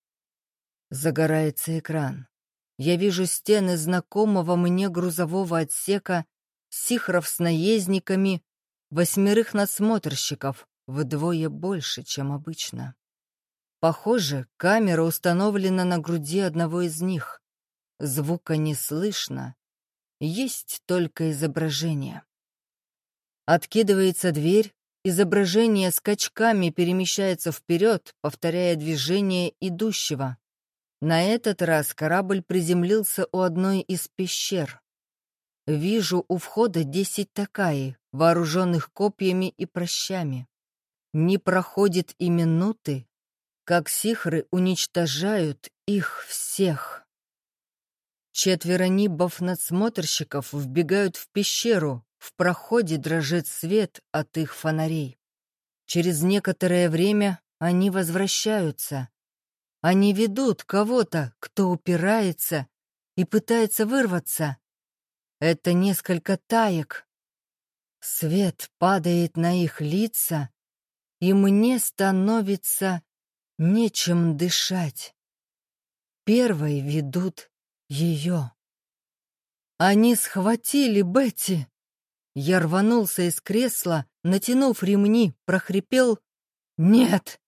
Загорается экран. Я вижу стены знакомого мне грузового отсека, сихров с наездниками, восьмерых надсмотрщиков, вдвое больше, чем обычно. Похоже, камера установлена на груди одного из них. Звука не слышно, есть только изображение. Откидывается дверь, изображение скачками перемещается вперед, повторяя движение идущего. На этот раз корабль приземлился у одной из пещер. Вижу у входа десять такаи, вооруженных копьями и прощами. Не проходит и минуты, как сихры уничтожают их всех. Четверо нибов-надсмотрщиков вбегают в пещеру, в проходе дрожит свет от их фонарей. Через некоторое время они возвращаются. Они ведут кого-то, кто упирается и пытается вырваться. Это несколько таек. Свет падает на их лица, и мне становится нечем дышать. Первой ведут ее. Они схватили Бетти. Я рванулся из кресла, натянув ремни, прохрипел «Нет!»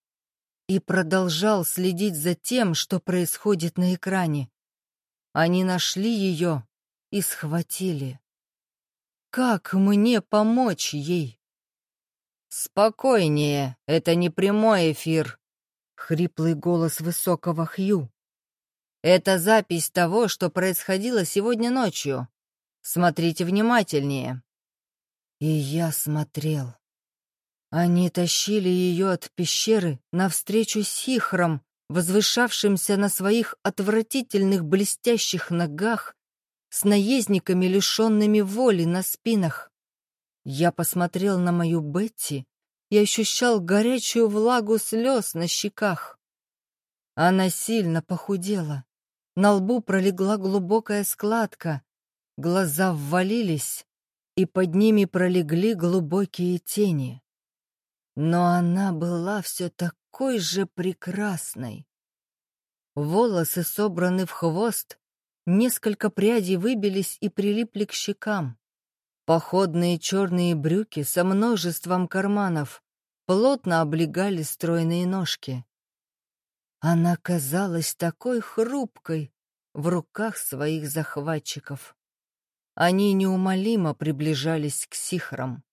И продолжал следить за тем, что происходит на экране. Они нашли ее и схватили. Как мне помочь ей? «Спокойнее, это не прямой эфир», — хриплый голос высокого Хью. «Это запись того, что происходило сегодня ночью. Смотрите внимательнее». И я смотрел. Они тащили ее от пещеры навстречу сихрам, возвышавшимся на своих отвратительных блестящих ногах с наездниками, лишенными воли на спинах. Я посмотрел на мою Бетти и ощущал горячую влагу слез на щеках. Она сильно похудела. На лбу пролегла глубокая складка, глаза ввалились, и под ними пролегли глубокие тени. Но она была все такой же прекрасной. Волосы собраны в хвост, Несколько прядей выбились и прилипли к щекам. Походные черные брюки со множеством карманов плотно облегали стройные ножки. Она казалась такой хрупкой в руках своих захватчиков. Они неумолимо приближались к сихрам.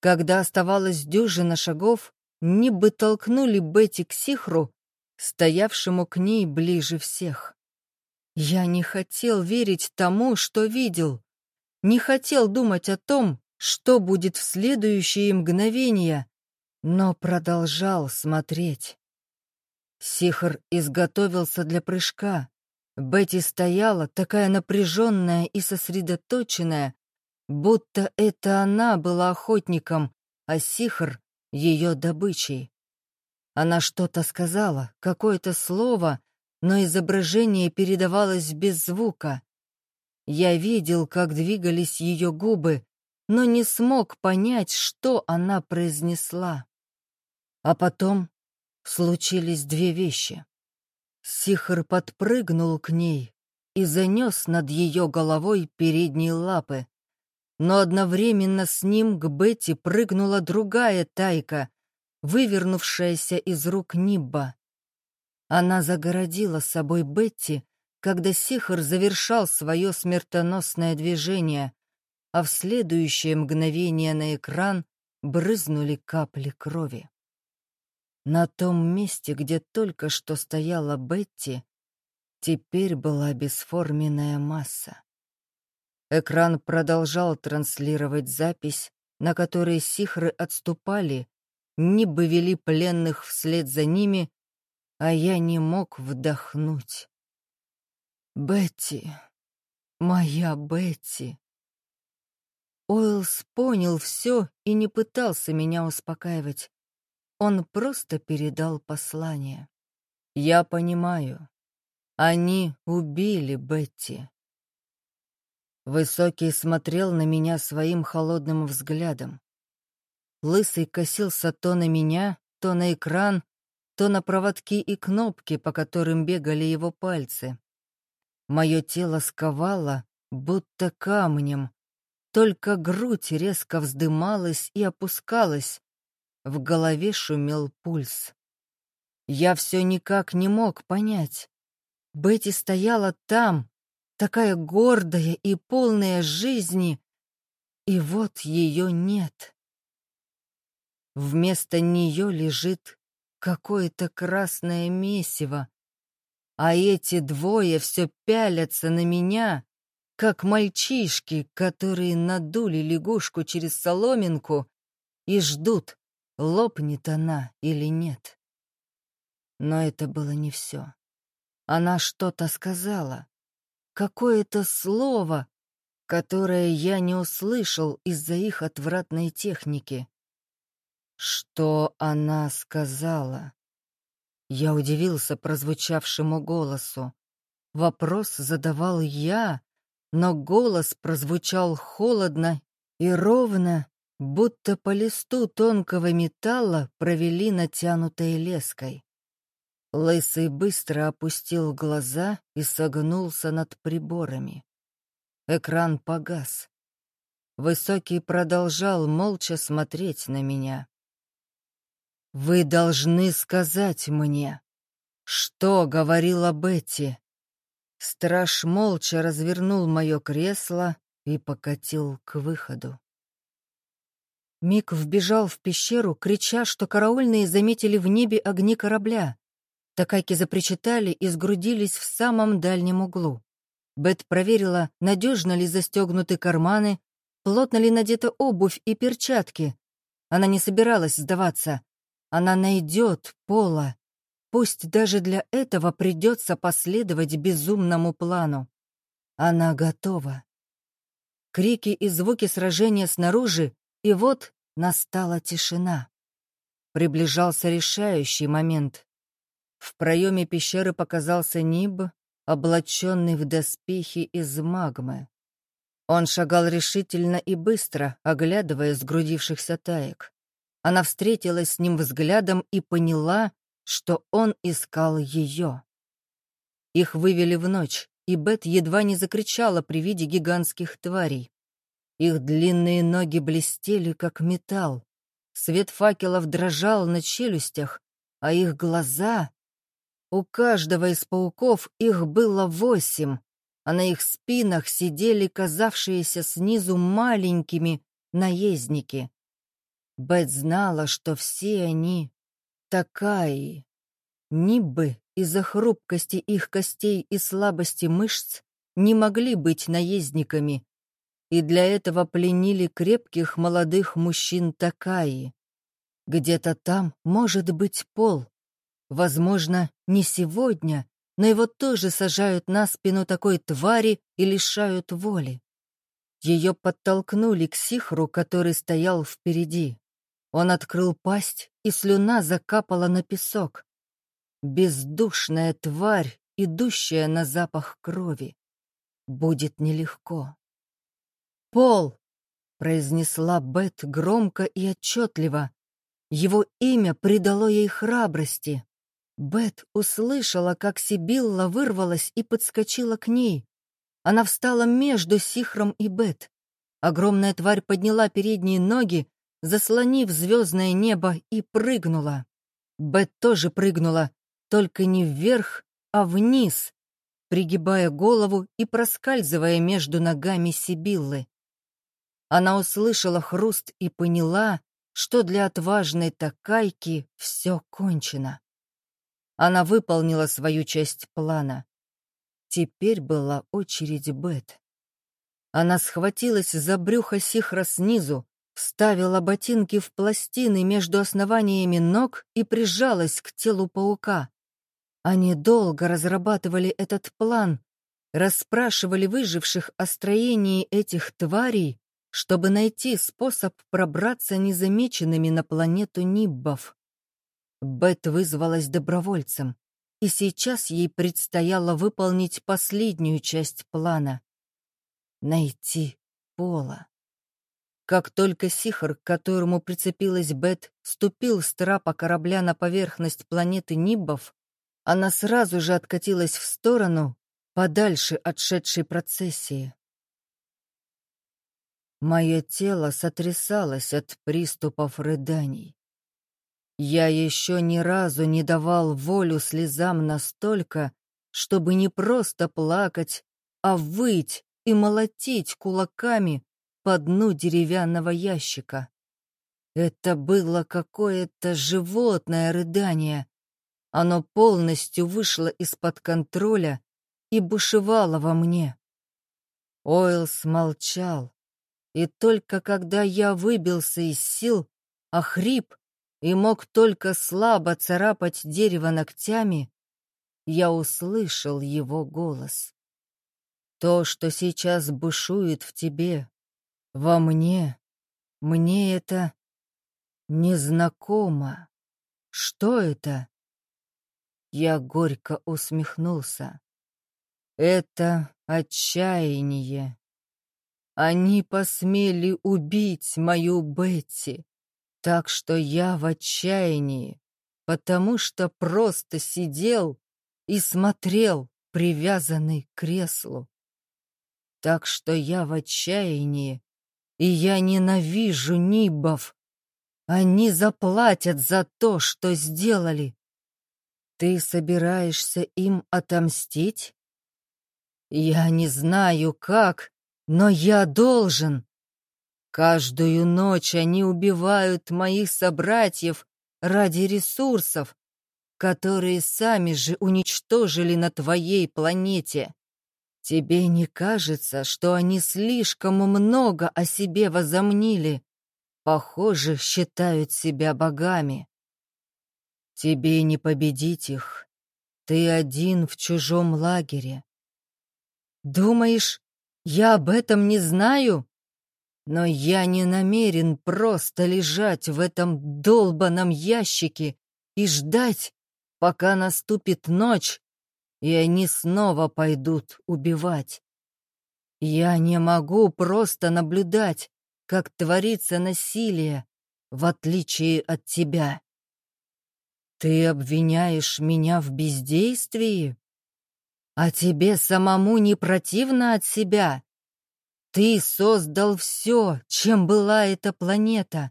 Когда оставалось дюжина шагов, Нибы толкнули Бетти к сихру, стоявшему к ней ближе всех. Я не хотел верить тому, что видел. Не хотел думать о том, что будет в следующие мгновения, но продолжал смотреть. Сихар изготовился для прыжка. Бетти стояла, такая напряженная и сосредоточенная, будто это она была охотником, а Сихар — ее добычей. Она что-то сказала, какое-то слово, но изображение передавалось без звука. Я видел, как двигались ее губы, но не смог понять, что она произнесла. А потом случились две вещи. Сихар подпрыгнул к ней и занес над ее головой передние лапы. Но одновременно с ним к Бетти прыгнула другая тайка, вывернувшаяся из рук Нибба. Она загородила собой Бетти, когда Сихар завершал свое смертоносное движение, а в следующее мгновение на экран брызнули капли крови. На том месте, где только что стояла Бетти, теперь была бесформенная масса. Экран продолжал транслировать запись, на которой сихры отступали, нибы вели пленных вслед за ними, а я не мог вдохнуть. Бетти, моя Бетти. Уэллс понял все и не пытался меня успокаивать. Он просто передал послание. Я понимаю. Они убили Бетти. Высокий смотрел на меня своим холодным взглядом. Лысый косился то на меня, то на экран, то на проводки и кнопки, по которым бегали его пальцы. Мое тело сковало, будто камнем. Только грудь резко вздымалась и опускалась. В голове шумел пульс. Я все никак не мог понять. Бетти стояла там, такая гордая и полная жизни, и вот ее нет. Вместо нее лежит какое-то красное месиво, а эти двое все пялятся на меня, как мальчишки, которые надули лягушку через соломинку и ждут, лопнет она или нет. Но это было не все. Она что-то сказала, какое-то слово, которое я не услышал из-за их отвратной техники. Что она сказала? Я удивился прозвучавшему голосу. Вопрос задавал я, но голос прозвучал холодно и ровно, будто по листу тонкого металла провели натянутой леской. Лысый быстро опустил глаза и согнулся над приборами. Экран погас. Высокий продолжал молча смотреть на меня. «Вы должны сказать мне, что говорила Бетти?» Страж молча развернул мое кресло и покатил к выходу. Мик вбежал в пещеру, крича, что караульные заметили в небе огни корабля. Такайки запричитали и сгрудились в самом дальнем углу. Бет проверила, надежно ли застегнуты карманы, плотно ли надета обувь и перчатки. Она не собиралась сдаваться. Она найдет Пола. Пусть даже для этого придется последовать безумному плану. Она готова. Крики и звуки сражения снаружи, и вот настала тишина. Приближался решающий момент. В проеме пещеры показался Ниб, облаченный в доспехи из магмы. Он шагал решительно и быстро, оглядывая сгрудившихся таек. Она встретилась с ним взглядом и поняла, что он искал ее. Их вывели в ночь, и Бет едва не закричала при виде гигантских тварей. Их длинные ноги блестели, как металл. Свет факелов дрожал на челюстях, а их глаза... У каждого из пауков их было восемь, а на их спинах сидели казавшиеся снизу маленькими наездники. Бет знала, что все они такая. Нибы из-за хрупкости их костей и слабости мышц не могли быть наездниками, и для этого пленили крепких молодых мужчин Такаи. Где-то там может быть пол. Возможно, не сегодня, но его тоже сажают на спину такой твари и лишают воли. Ее подтолкнули к Сихру, который стоял впереди. Он открыл пасть, и слюна закапала на песок. Бездушная тварь, идущая на запах крови. Будет нелегко. «Пол!» — произнесла Бет громко и отчетливо. Его имя придало ей храбрости. Бет услышала, как Сибилла вырвалась и подскочила к ней. Она встала между Сихром и Бет. Огромная тварь подняла передние ноги, заслонив звездное небо, и прыгнула. Бет тоже прыгнула, только не вверх, а вниз, пригибая голову и проскальзывая между ногами Сибиллы. Она услышала хруст и поняла, что для отважной такайки все кончено. Она выполнила свою часть плана. Теперь была очередь Бет. Она схватилась за брюхо Сихра снизу, вставила ботинки в пластины между основаниями ног и прижалась к телу паука. Они долго разрабатывали этот план, расспрашивали выживших о строении этих тварей, чтобы найти способ пробраться незамеченными на планету Ниббов. Бет вызвалась добровольцем, и сейчас ей предстояло выполнить последнюю часть плана — найти Пола. Как только Сихар, к которому прицепилась Бет, ступил с трапа корабля на поверхность планеты Ниббов, она сразу же откатилась в сторону, подальше от шедшей процессии. Мое тело сотрясалось от приступов рыданий. Я еще ни разу не давал волю слезам настолько, чтобы не просто плакать, а выть и молотить кулаками по дну деревянного ящика. Это было какое-то животное рыдание. Оно полностью вышло из-под контроля и бушевало во мне. Ойлс молчал, и только когда я выбился из сил, охрип и мог только слабо царапать дерево ногтями, я услышал его голос. То, что сейчас бушует в тебе, во мне, мне это незнакомо. Что это? Я горько усмехнулся. Это отчаяние. Они посмели убить мою Бетти, так что я в отчаянии, потому что просто сидел и смотрел, привязанный к креслу. Так что я в отчаянии, и я ненавижу Нибов. Они заплатят за то, что сделали. Ты собираешься им отомстить? Я не знаю как, но я должен. Каждую ночь они убивают моих собратьев ради ресурсов, которые сами же уничтожили на твоей планете. Тебе не кажется, что они слишком много о себе возомнили? Похоже, считают себя богами. Тебе не победить их. Ты один в чужом лагере. Думаешь, я об этом не знаю? Но я не намерен просто лежать в этом долбаном ящике и ждать, пока наступит ночь, и они снова пойдут убивать. Я не могу просто наблюдать, как творится насилие, в отличие от тебя. Ты обвиняешь меня в бездействии? А тебе самому не противно от себя? Ты создал все, чем была эта планета.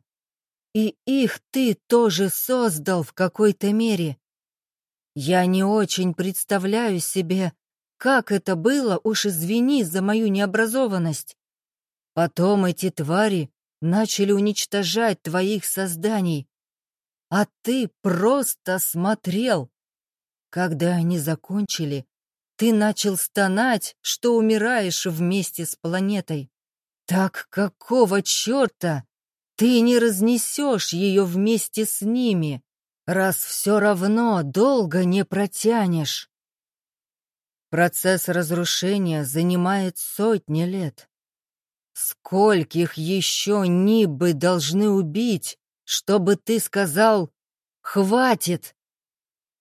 И их ты тоже создал в какой-то мере. Я не очень представляю себе, как это было, уж извини за мою необразованность. Потом эти твари начали уничтожать твоих созданий, а ты просто смотрел. Когда они закончили, ты начал стонать, что умираешь вместе с планетой. Так какого черта ты не разнесешь ее вместе с ними, раз все равно долго не протянешь? Процесс разрушения занимает сотни лет. Скольких еще Нибы должны убить, чтобы ты сказал «Хватит!»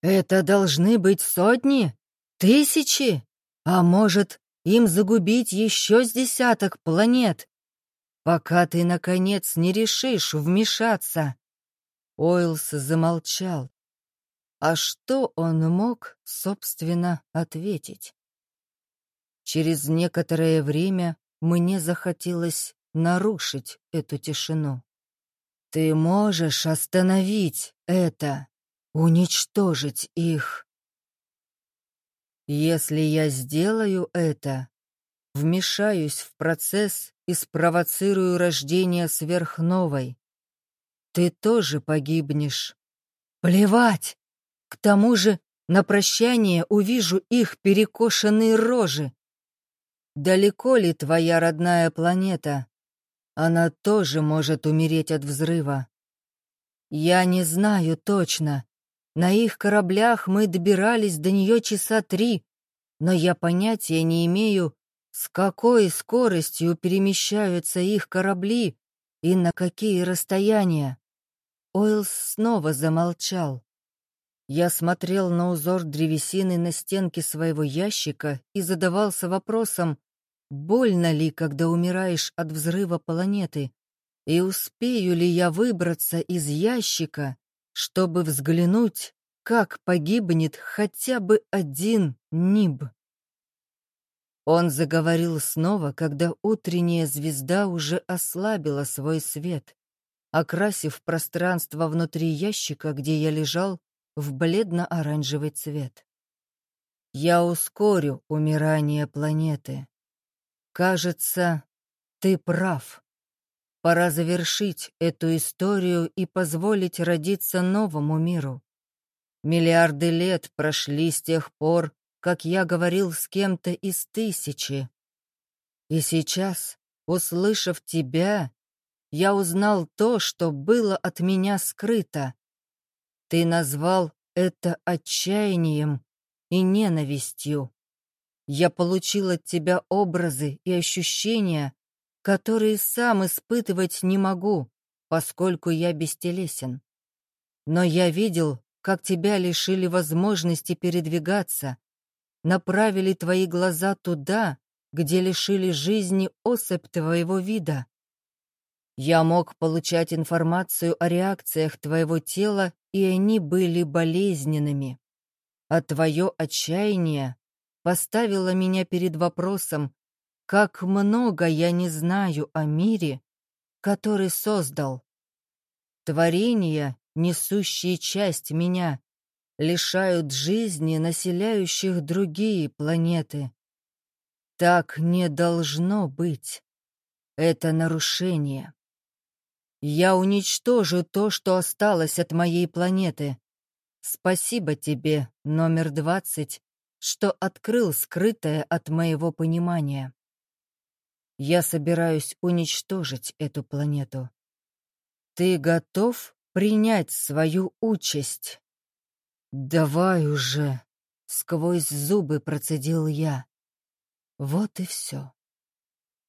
Это должны быть сотни? Тысячи? А может, им загубить еще с десяток планет? Пока ты, наконец, не решишь вмешаться. Ойлс замолчал. А что он мог, собственно, ответить? Через некоторое время мне захотелось нарушить эту тишину. Ты можешь остановить это, уничтожить их. Если я сделаю это, вмешаюсь в процесс и спровоцирую рождение сверхновой. Ты тоже погибнешь. Плевать! К тому же на прощание увижу их перекошенные рожи. Далеко ли твоя родная планета? Она тоже может умереть от взрыва. Я не знаю точно, на их кораблях мы добирались до нее часа три, но я понятия не имею, с какой скоростью перемещаются их корабли и на какие расстояния. Ойлс снова замолчал. Я смотрел на узор древесины на стенке своего ящика и задавался вопросом, больно ли, когда умираешь от взрыва планеты, и успею ли я выбраться из ящика, чтобы взглянуть, как погибнет хотя бы один Ниб. Он заговорил снова, когда утренняя звезда уже ослабила свой свет, окрасив пространство внутри ящика, где я лежал, в бледно-оранжевый цвет. Я ускорю умирание планеты. Кажется, ты прав. Пора завершить эту историю и позволить родиться новому миру. Миллиарды лет прошли с тех пор, как я говорил с кем-то из тысячи. И сейчас, услышав тебя, я узнал то, что было от меня скрыто. Ты назвал это отчаянием и ненавистью. Я получил от тебя образы и ощущения, которые сам испытывать не могу, поскольку я бестелесен. Но я видел, как тебя лишили возможности передвигаться, направили твои глаза туда, где лишили жизни особь твоего вида. Я мог получать информацию о реакциях твоего тела, и они были болезненными. А твое отчаяние поставило меня перед вопросом, как много я не знаю о мире, который создал. Творения, несущие часть меня, лишают жизни населяющих другие планеты. Так не должно быть. Это нарушение. Я уничтожу то, что осталось от моей планеты. Спасибо тебе, номер двадцать, что открыл скрытое от моего понимания. Я собираюсь уничтожить эту планету. Ты готов принять свою участь? Давай уже, сквозь зубы процедил я. Вот и все.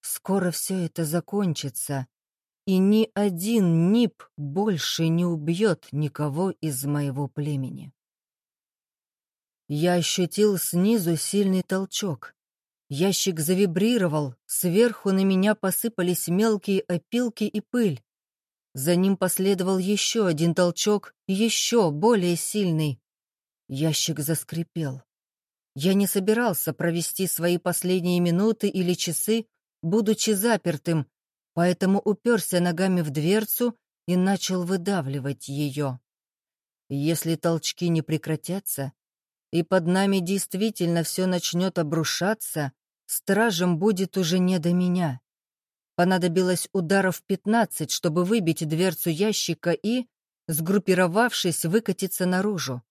Скоро все это закончится, и ни один НИП больше не убьет никого из моего племени. Я ощутил снизу сильный толчок. Ящик завибрировал, сверху на меня посыпались мелкие опилки и пыль. За ним последовал еще один толчок, еще более сильный. Ящик заскрипел. Я не собирался провести свои последние минуты или часы, будучи запертым, поэтому уперся ногами в дверцу и начал выдавливать ее. Если толчки не прекратятся, и под нами действительно все начнет обрушаться, стражам будет уже не до меня. Понадобилось ударов пятнадцать, чтобы выбить дверцу ящика и, сгруппировавшись, выкатиться наружу.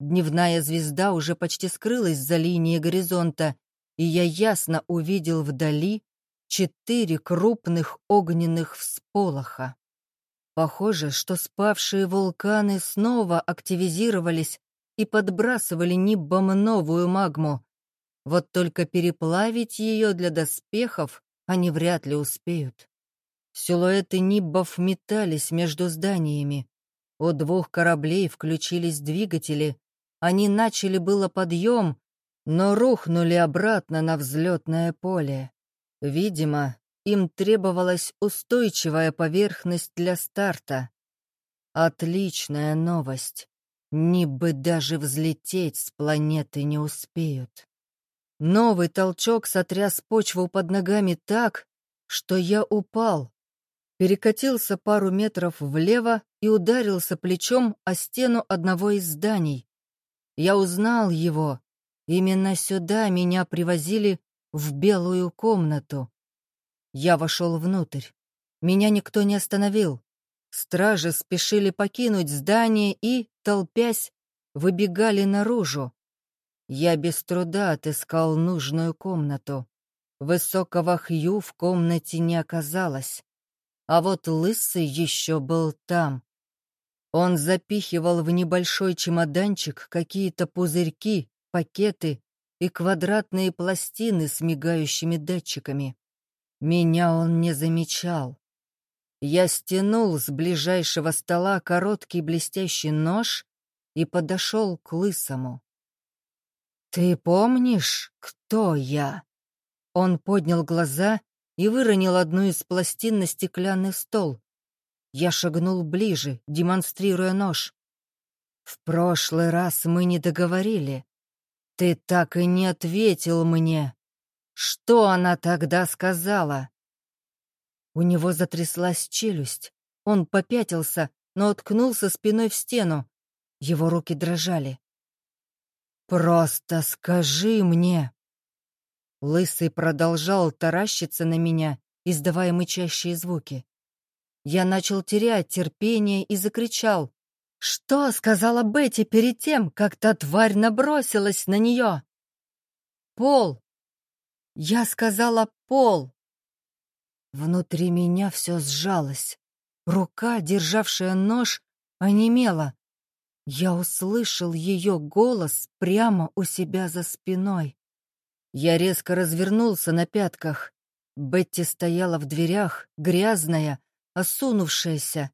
Дневная звезда уже почти скрылась за линией горизонта, и я ясно увидел вдали четыре крупных огненных всполоха. Похоже, что спавшие вулканы снова активизировались и подбрасывали Ниббам новую магму. Вот только переплавить ее для доспехов они вряд ли успеют. Силуэты Ниббов метались между зданиями. У двух кораблей включились двигатели. Они начали было подъем, но рухнули обратно на взлетное поле. Видимо, им требовалась устойчивая поверхность для старта. Отличная новость. Нибы даже взлететь с планеты не успеют. Новый толчок сотряс почву под ногами так, что я упал. Перекатился пару метров влево и ударился плечом о стену одного из зданий. Я узнал его. Именно сюда меня привозили в белую комнату. Я вошел внутрь. Меня никто не остановил. Стражи спешили покинуть здание и, толпясь, выбегали наружу. Я без труда отыскал нужную комнату. Высокого Хью в комнате не оказалось. А вот Лысый еще был там. Он запихивал в небольшой чемоданчик какие-то пузырьки, пакеты и квадратные пластины с мигающими датчиками. Меня он не замечал. Я стянул с ближайшего стола короткий блестящий нож и подошел к лысому. «Ты помнишь, кто я?» Он поднял глаза и выронил одну из пластин на стеклянный стол. Я шагнул ближе, демонстрируя нож. «В прошлый раз мы не договорили. Ты так и не ответил мне. Что она тогда сказала?» У него затряслась челюсть. Он попятился, но уткнулся спиной в стену. Его руки дрожали. «Просто скажи мне!» Лысый продолжал таращиться на меня, издавая мычащие звуки. Я начал терять терпение и закричал. «Что сказала Бетти перед тем, как та тварь набросилась на нее?» «Пол!» Я сказала «пол!» Внутри меня все сжалось. Рука, державшая нож, онемела. Я услышал ее голос прямо у себя за спиной. Я резко развернулся на пятках. Бетти стояла в дверях, грязная, осунувшаяся.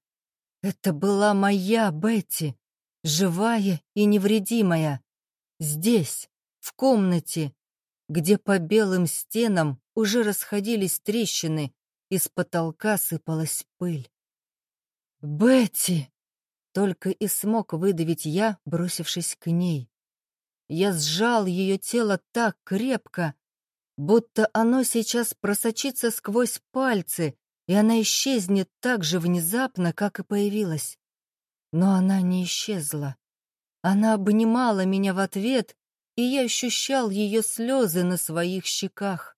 Это была моя Бетти, живая и невредимая. Здесь, в комнате, где по белым стенам уже расходились трещины, из потолка сыпалась пыль. «Бетти!» — только и смог выдавить я, бросившись к ней. Я сжал ее тело так крепко, будто оно сейчас просочится сквозь пальцы, и она исчезнет так же внезапно, как и появилась. Но она не исчезла. Она обнимала меня в ответ, и я ощущал ее слезы на своих щеках.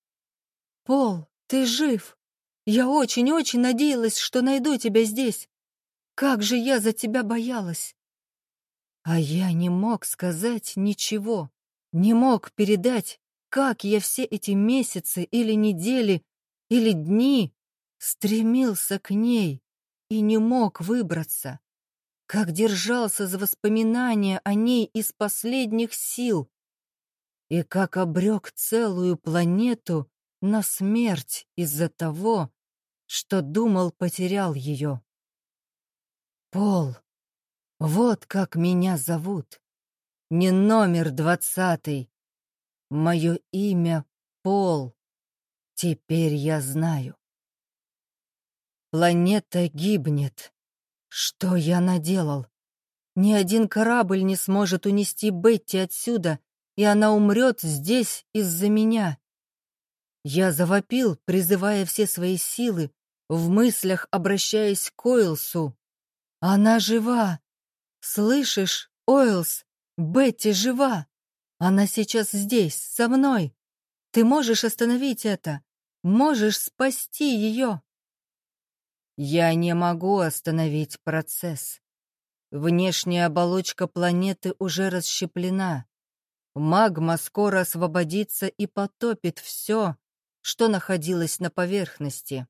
«Пол, ты жив! Я очень-очень надеялась, что найду тебя здесь. Как же я за тебя боялась!» А я не мог сказать ничего, не мог передать, как я все эти месяцы или недели или дни стремился к ней и не мог выбраться, как держался за воспоминания о ней из последних сил и как обрек целую планету на смерть из-за того, что думал потерял ее. Пол. Вот как меня зовут. Не номер двадцатый. Мое имя Пол. Теперь я знаю. Планета гибнет. Что я наделал? Ни один корабль не сможет унести Бетти отсюда, и она умрет здесь из-за меня. Я завопил, призывая все свои силы, в мыслях обращаясь к Ойлсу. Она жива. «Слышишь, Ойлс, Бетти жива! Она сейчас здесь, со мной! Ты можешь остановить это! Можешь спасти ее!» Я не могу остановить процесс. Внешняя оболочка планеты уже расщеплена. Магма скоро освободится и потопит все, что находилось на поверхности.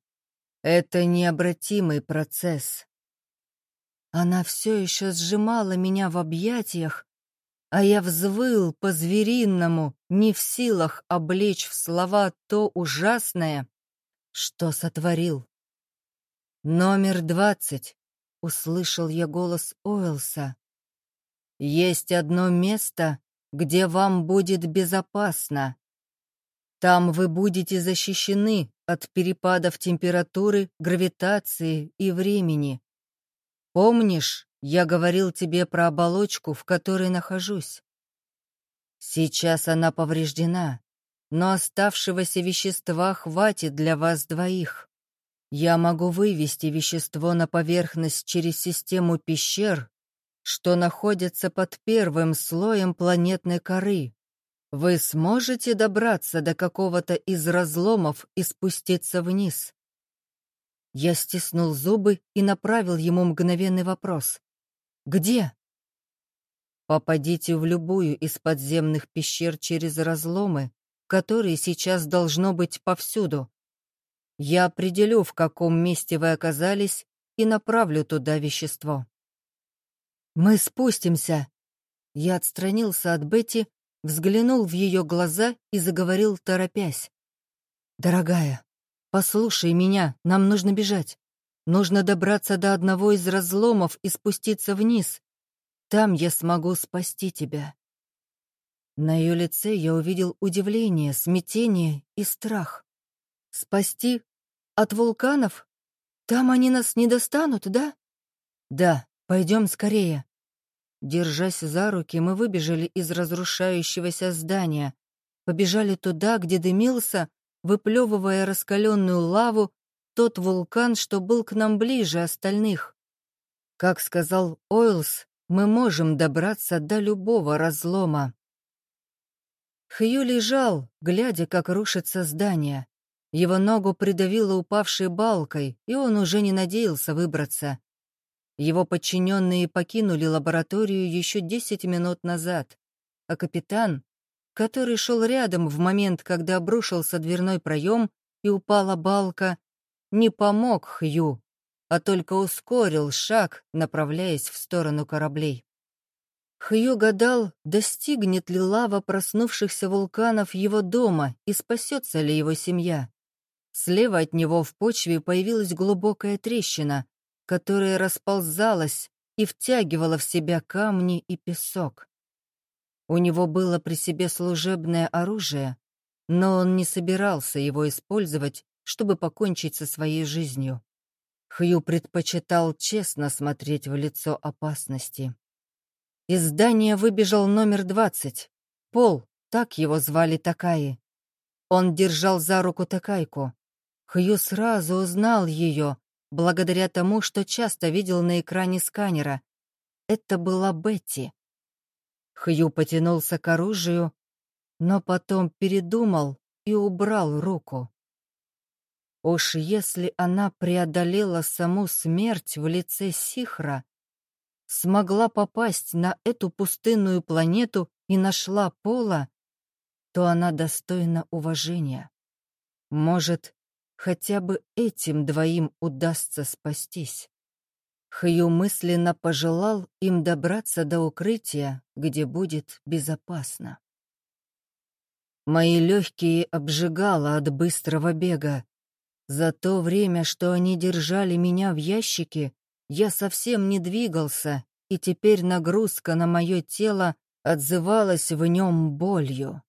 Это необратимый процесс. Она все еще сжимала меня в объятиях, а я взвыл по-звериному, не в силах облечь в слова то ужасное, что сотворил. «Номер двадцать», — услышал я голос Уэлса. «Есть одно место, где вам будет безопасно. Там вы будете защищены от перепадов температуры, гравитации и времени. Помнишь, я говорил тебе про оболочку, в которой нахожусь? Сейчас она повреждена, но оставшегося вещества хватит для вас двоих. Я могу вывести вещество на поверхность через систему пещер, что находится под первым слоем планетной коры. Вы сможете добраться до какого-то из разломов и спуститься вниз. Я стиснул зубы и направил ему мгновенный вопрос. «Где?» «Попадите в любую из подземных пещер через разломы, которые сейчас должно быть повсюду. Я определю, в каком месте вы оказались, и направлю туда вещество». «Мы спустимся!» Я отстранился от Бетти, взглянул в ее глаза и заговорил, торопясь. «Дорогая, «Послушай меня, нам нужно бежать. Нужно добраться до одного из разломов и спуститься вниз. Там я смогу спасти тебя». На ее лице я увидел удивление, смятение и страх. «Спасти? От вулканов? Там они нас не достанут, да?» «Да, пойдем скорее». Держась за руки, мы выбежали из разрушающегося здания, побежали туда, где дымился выплевывая раскаленную лаву, тот вулкан, что был к нам ближе остальных. Как сказал Ойлс, мы можем добраться до любого разлома. Хью лежал, глядя, как рушится здание. Его ногу придавило упавшей балкой, и он уже не надеялся выбраться. Его подчиненные покинули лабораторию еще десять минут назад, а капитан, который шел рядом в момент, когда обрушился дверной проем и упала балка, не помог Хью, а только ускорил шаг, направляясь в сторону кораблей. Хью гадал, достигнет ли лава проснувшихся вулканов его дома и спасется ли его семья. Слева от него в почве появилась глубокая трещина, которая расползалась и втягивала в себя камни и песок. У него было при себе служебное оружие, но он не собирался его использовать, чтобы покончить со своей жизнью. Хью предпочитал честно смотреть в лицо опасности. Из здания выбежал номер двадцать. Пол, так его звали Такаи. Он держал за руку Такайку. Хью сразу узнал ее, благодаря тому, что часто видел на экране сканера. Это была Бетти. Хью потянулся к оружию, но потом передумал и убрал руку. Уж если она преодолела саму смерть в лице Сихра, смогла попасть на эту пустынную планету и нашла Пола, то она достойна уважения. Может, хотя бы этим двоим удастся спастись. Хью мысленно пожелал им добраться до укрытия, где будет безопасно. Мои легкие обжигало от быстрого бега. За то время, что они держали меня в ящике, я совсем не двигался, и теперь нагрузка на мое тело отзывалась в нем болью.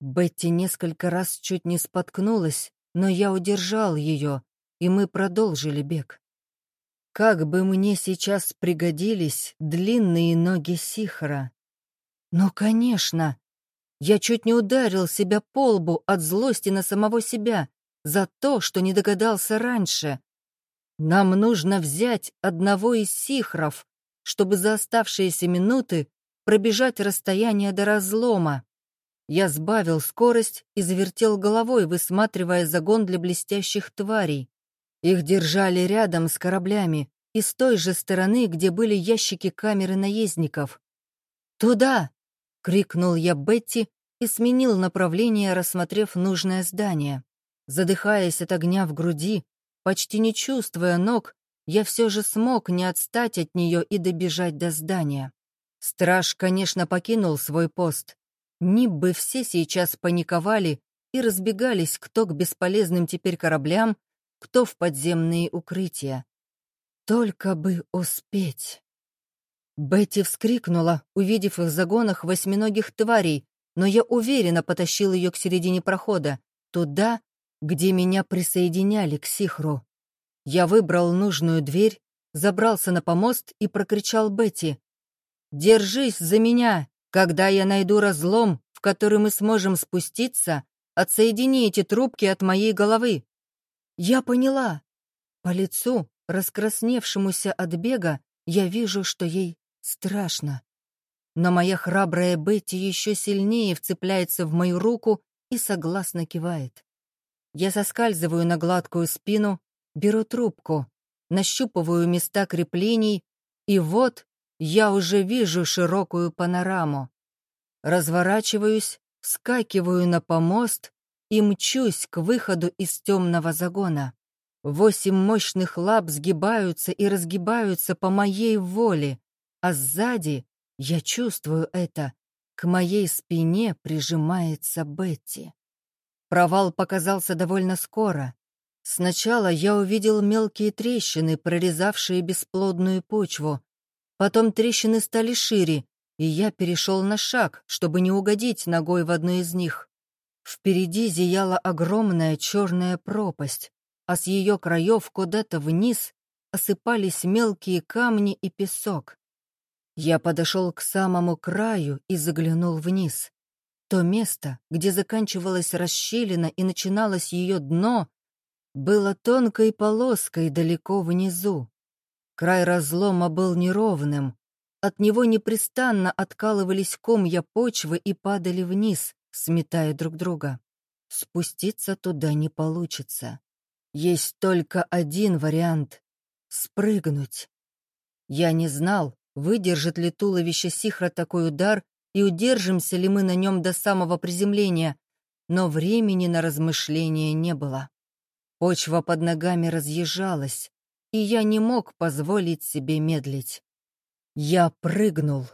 Бетти несколько раз чуть не споткнулась, но я удержал ее, и мы продолжили бег. Как бы мне сейчас пригодились длинные ноги Сихара. Ну, конечно. Я чуть не ударил себя по лбу от злости на самого себя за то, что не догадался раньше. Нам нужно взять одного из сихров, чтобы за оставшиеся минуты пробежать расстояние до разлома. Я сбавил скорость и завертел головой, высматривая загон для блестящих тварей. Их держали рядом с кораблями и с той же стороны, где были ящики камеры наездников. «Туда!» — крикнул я Бетти и сменил направление, рассмотрев нужное здание. Задыхаясь от огня в груди, почти не чувствуя ног, я все же смог не отстать от нее и добежать до здания. Страж, конечно, покинул свой пост. Ни бы все сейчас паниковали и разбегались кто к бесполезным теперь кораблям, кто в подземные укрытия. Только бы успеть. Бетти вскрикнула, увидев в загонах восьминогих тварей, но я уверенно потащил ее к середине прохода, туда, где меня присоединяли к Сихру. Я выбрал нужную дверь, забрался на помост и прокричал Бетти. «Держись за меня! Когда я найду разлом, в который мы сможем спуститься, отсоедини эти трубки от моей головы!» Я поняла. По лицу, раскрасневшемуся от бега, я вижу, что ей страшно. Но моя храбрая Бетти еще сильнее вцепляется в мою руку и согласно кивает. Я соскальзываю на гладкую спину, Беру трубку, нащупываю места креплений, и вот я уже вижу широкую панораму. Разворачиваюсь, вскакиваю на помост и мчусь к выходу из темного загона. Восемь мощных лап сгибаются и разгибаются по моей воле, а сзади, я чувствую это, к моей спине прижимается Бетти. Провал показался довольно скоро. Сначала я увидел мелкие трещины, прорезавшие бесплодную почву. Потом трещины стали шире, и я перешел на шаг, чтобы не угодить ногой в одну из них. Впереди зияла огромная черная пропасть, а с ее краев куда-то вниз осыпались мелкие камни и песок. Я подошел к самому краю и заглянул вниз. То место, где заканчивалась расщелина и начиналось ее дно, было тонкой полоской далеко внизу. Край разлома был неровным. От него непрестанно откалывались комья почвы и падали вниз, сметая друг друга. Спуститься туда не получится. Есть только один вариант — спрыгнуть. Я не знал, выдержит ли туловище Сихра такой удар и удержимся ли мы на нем до самого приземления, но времени на размышления не было. Почва под ногами разъезжалась, и я не мог позволить себе медлить. Я прыгнул.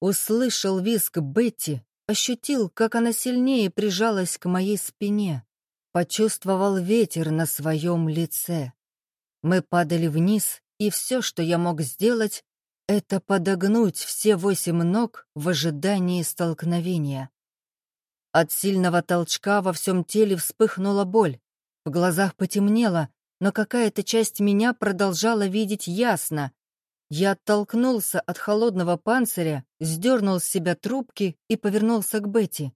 Услышал визг Бетти, ощутил, как она сильнее прижалась к моей спине, почувствовал ветер на своем лице. Мы падали вниз, и все, что я мог сделать, это подогнуть все восемь ног в ожидании столкновения. От сильного толчка во всем теле вспыхнула боль. В глазах потемнело, но какая-то часть меня продолжала видеть ясно. Я оттолкнулся от холодного панциря, сдернул с себя трубки и повернулся к Бетти.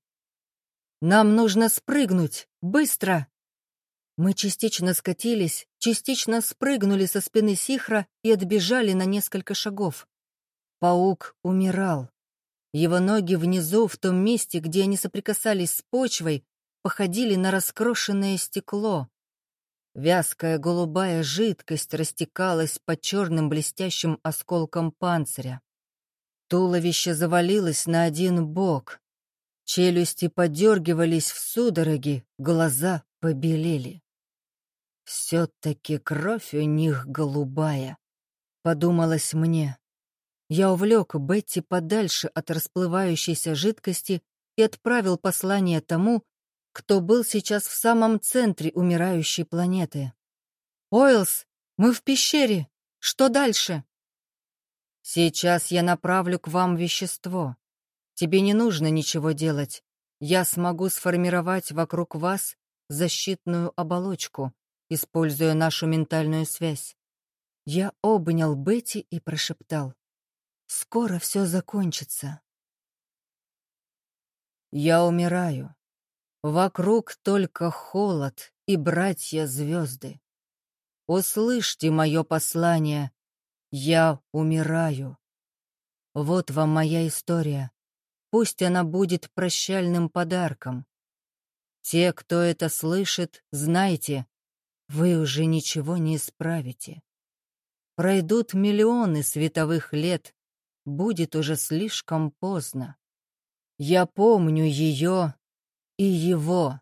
«Нам нужно спрыгнуть! Быстро!» Мы частично скатились, частично спрыгнули со спины Сихра и отбежали на несколько шагов. Паук умирал. Его ноги внизу, в том месте, где они соприкасались с почвой, походили на раскрошенное стекло. Вязкая голубая жидкость растекалась по черным блестящим осколкам панциря. Туловище завалилось на один бок. Челюсти подергивались в судороги, глаза побелели. «Все-таки кровь у них голубая», — подумалось мне. Я увлек Бетти подальше от расплывающейся жидкости и отправил послание тому, кто был сейчас в самом центре умирающей планеты. «Ойлс, мы в пещере! Что дальше?» «Сейчас я направлю к вам вещество. Тебе не нужно ничего делать. Я смогу сформировать вокруг вас защитную оболочку, используя нашу ментальную связь. Я обнял Бетти и прошептал. «Скоро все закончится». Я умираю. Вокруг только холод и братья-звезды. Услышьте мое послание. Я умираю. Вот вам моя история. Пусть она будет прощальным подарком. Те, кто это слышит, знайте, вы уже ничего не исправите. Пройдут миллионы световых лет, будет уже слишком поздно. Я помню ее и его.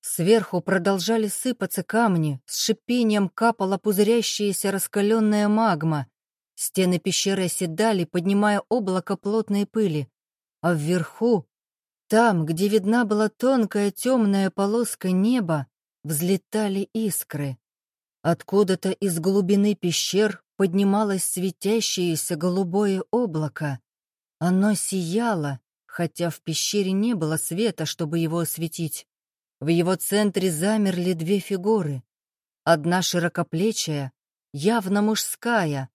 Сверху продолжали сыпаться камни, с шипением капала пузырящаяся раскаленная магма. Стены пещеры оседали, поднимая облако плотной пыли. А вверху там, где видна была тонкая темная полоска неба, взлетали искры. Откуда-то из глубины пещер поднималось светящееся голубое облако. Оно сияло, хотя в пещере не было света, чтобы его осветить. В его центре замерли две фигуры. Одна широкоплечая, явно мужская,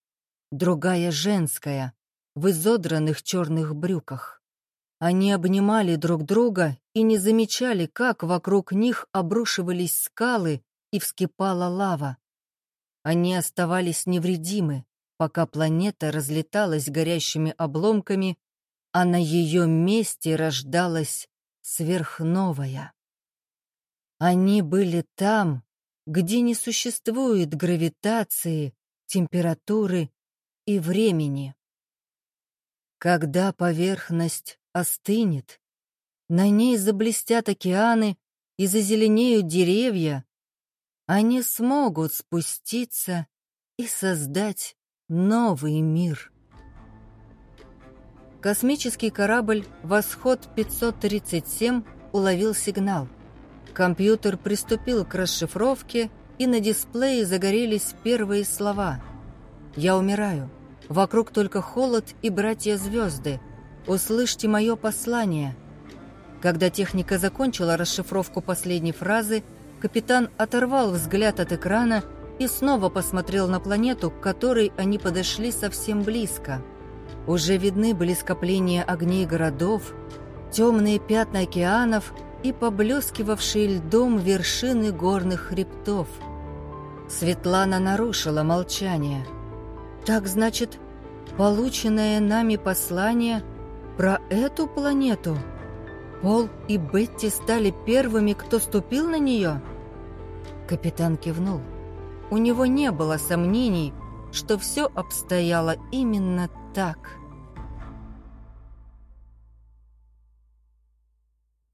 другая женская, в изодранных черных брюках. Они обнимали друг друга и не замечали, как вокруг них обрушивались скалы и вскипала лава. Они оставались невредимы, пока планета разлеталась горящими обломками, а на ее месте рождалась сверхновая. Они были там, где не существует гравитации, температуры и времени. Когда поверхность остынет, на ней заблестят океаны и зазеленеют деревья, они смогут спуститься и создать новый мир. Космический корабль «Восход-537» уловил сигнал. Компьютер приступил к расшифровке, и на дисплее загорелись первые слова. «Я умираю. Вокруг только холод и братья-звезды. Услышьте мое послание». Когда техника закончила расшифровку последней фразы, капитан оторвал взгляд от экрана и снова посмотрел на планету, к которой они подошли совсем близко. Уже видны были скопления огней городов, темные пятна океанов и поблескивавшие льдом вершины горных хребтов. Светлана нарушила молчание. «Так, значит, полученное нами послание про эту планету? Пол и Бетти стали первыми, кто ступил на нее?» Капитан кивнул. У него не было сомнений, что все обстояло именно так –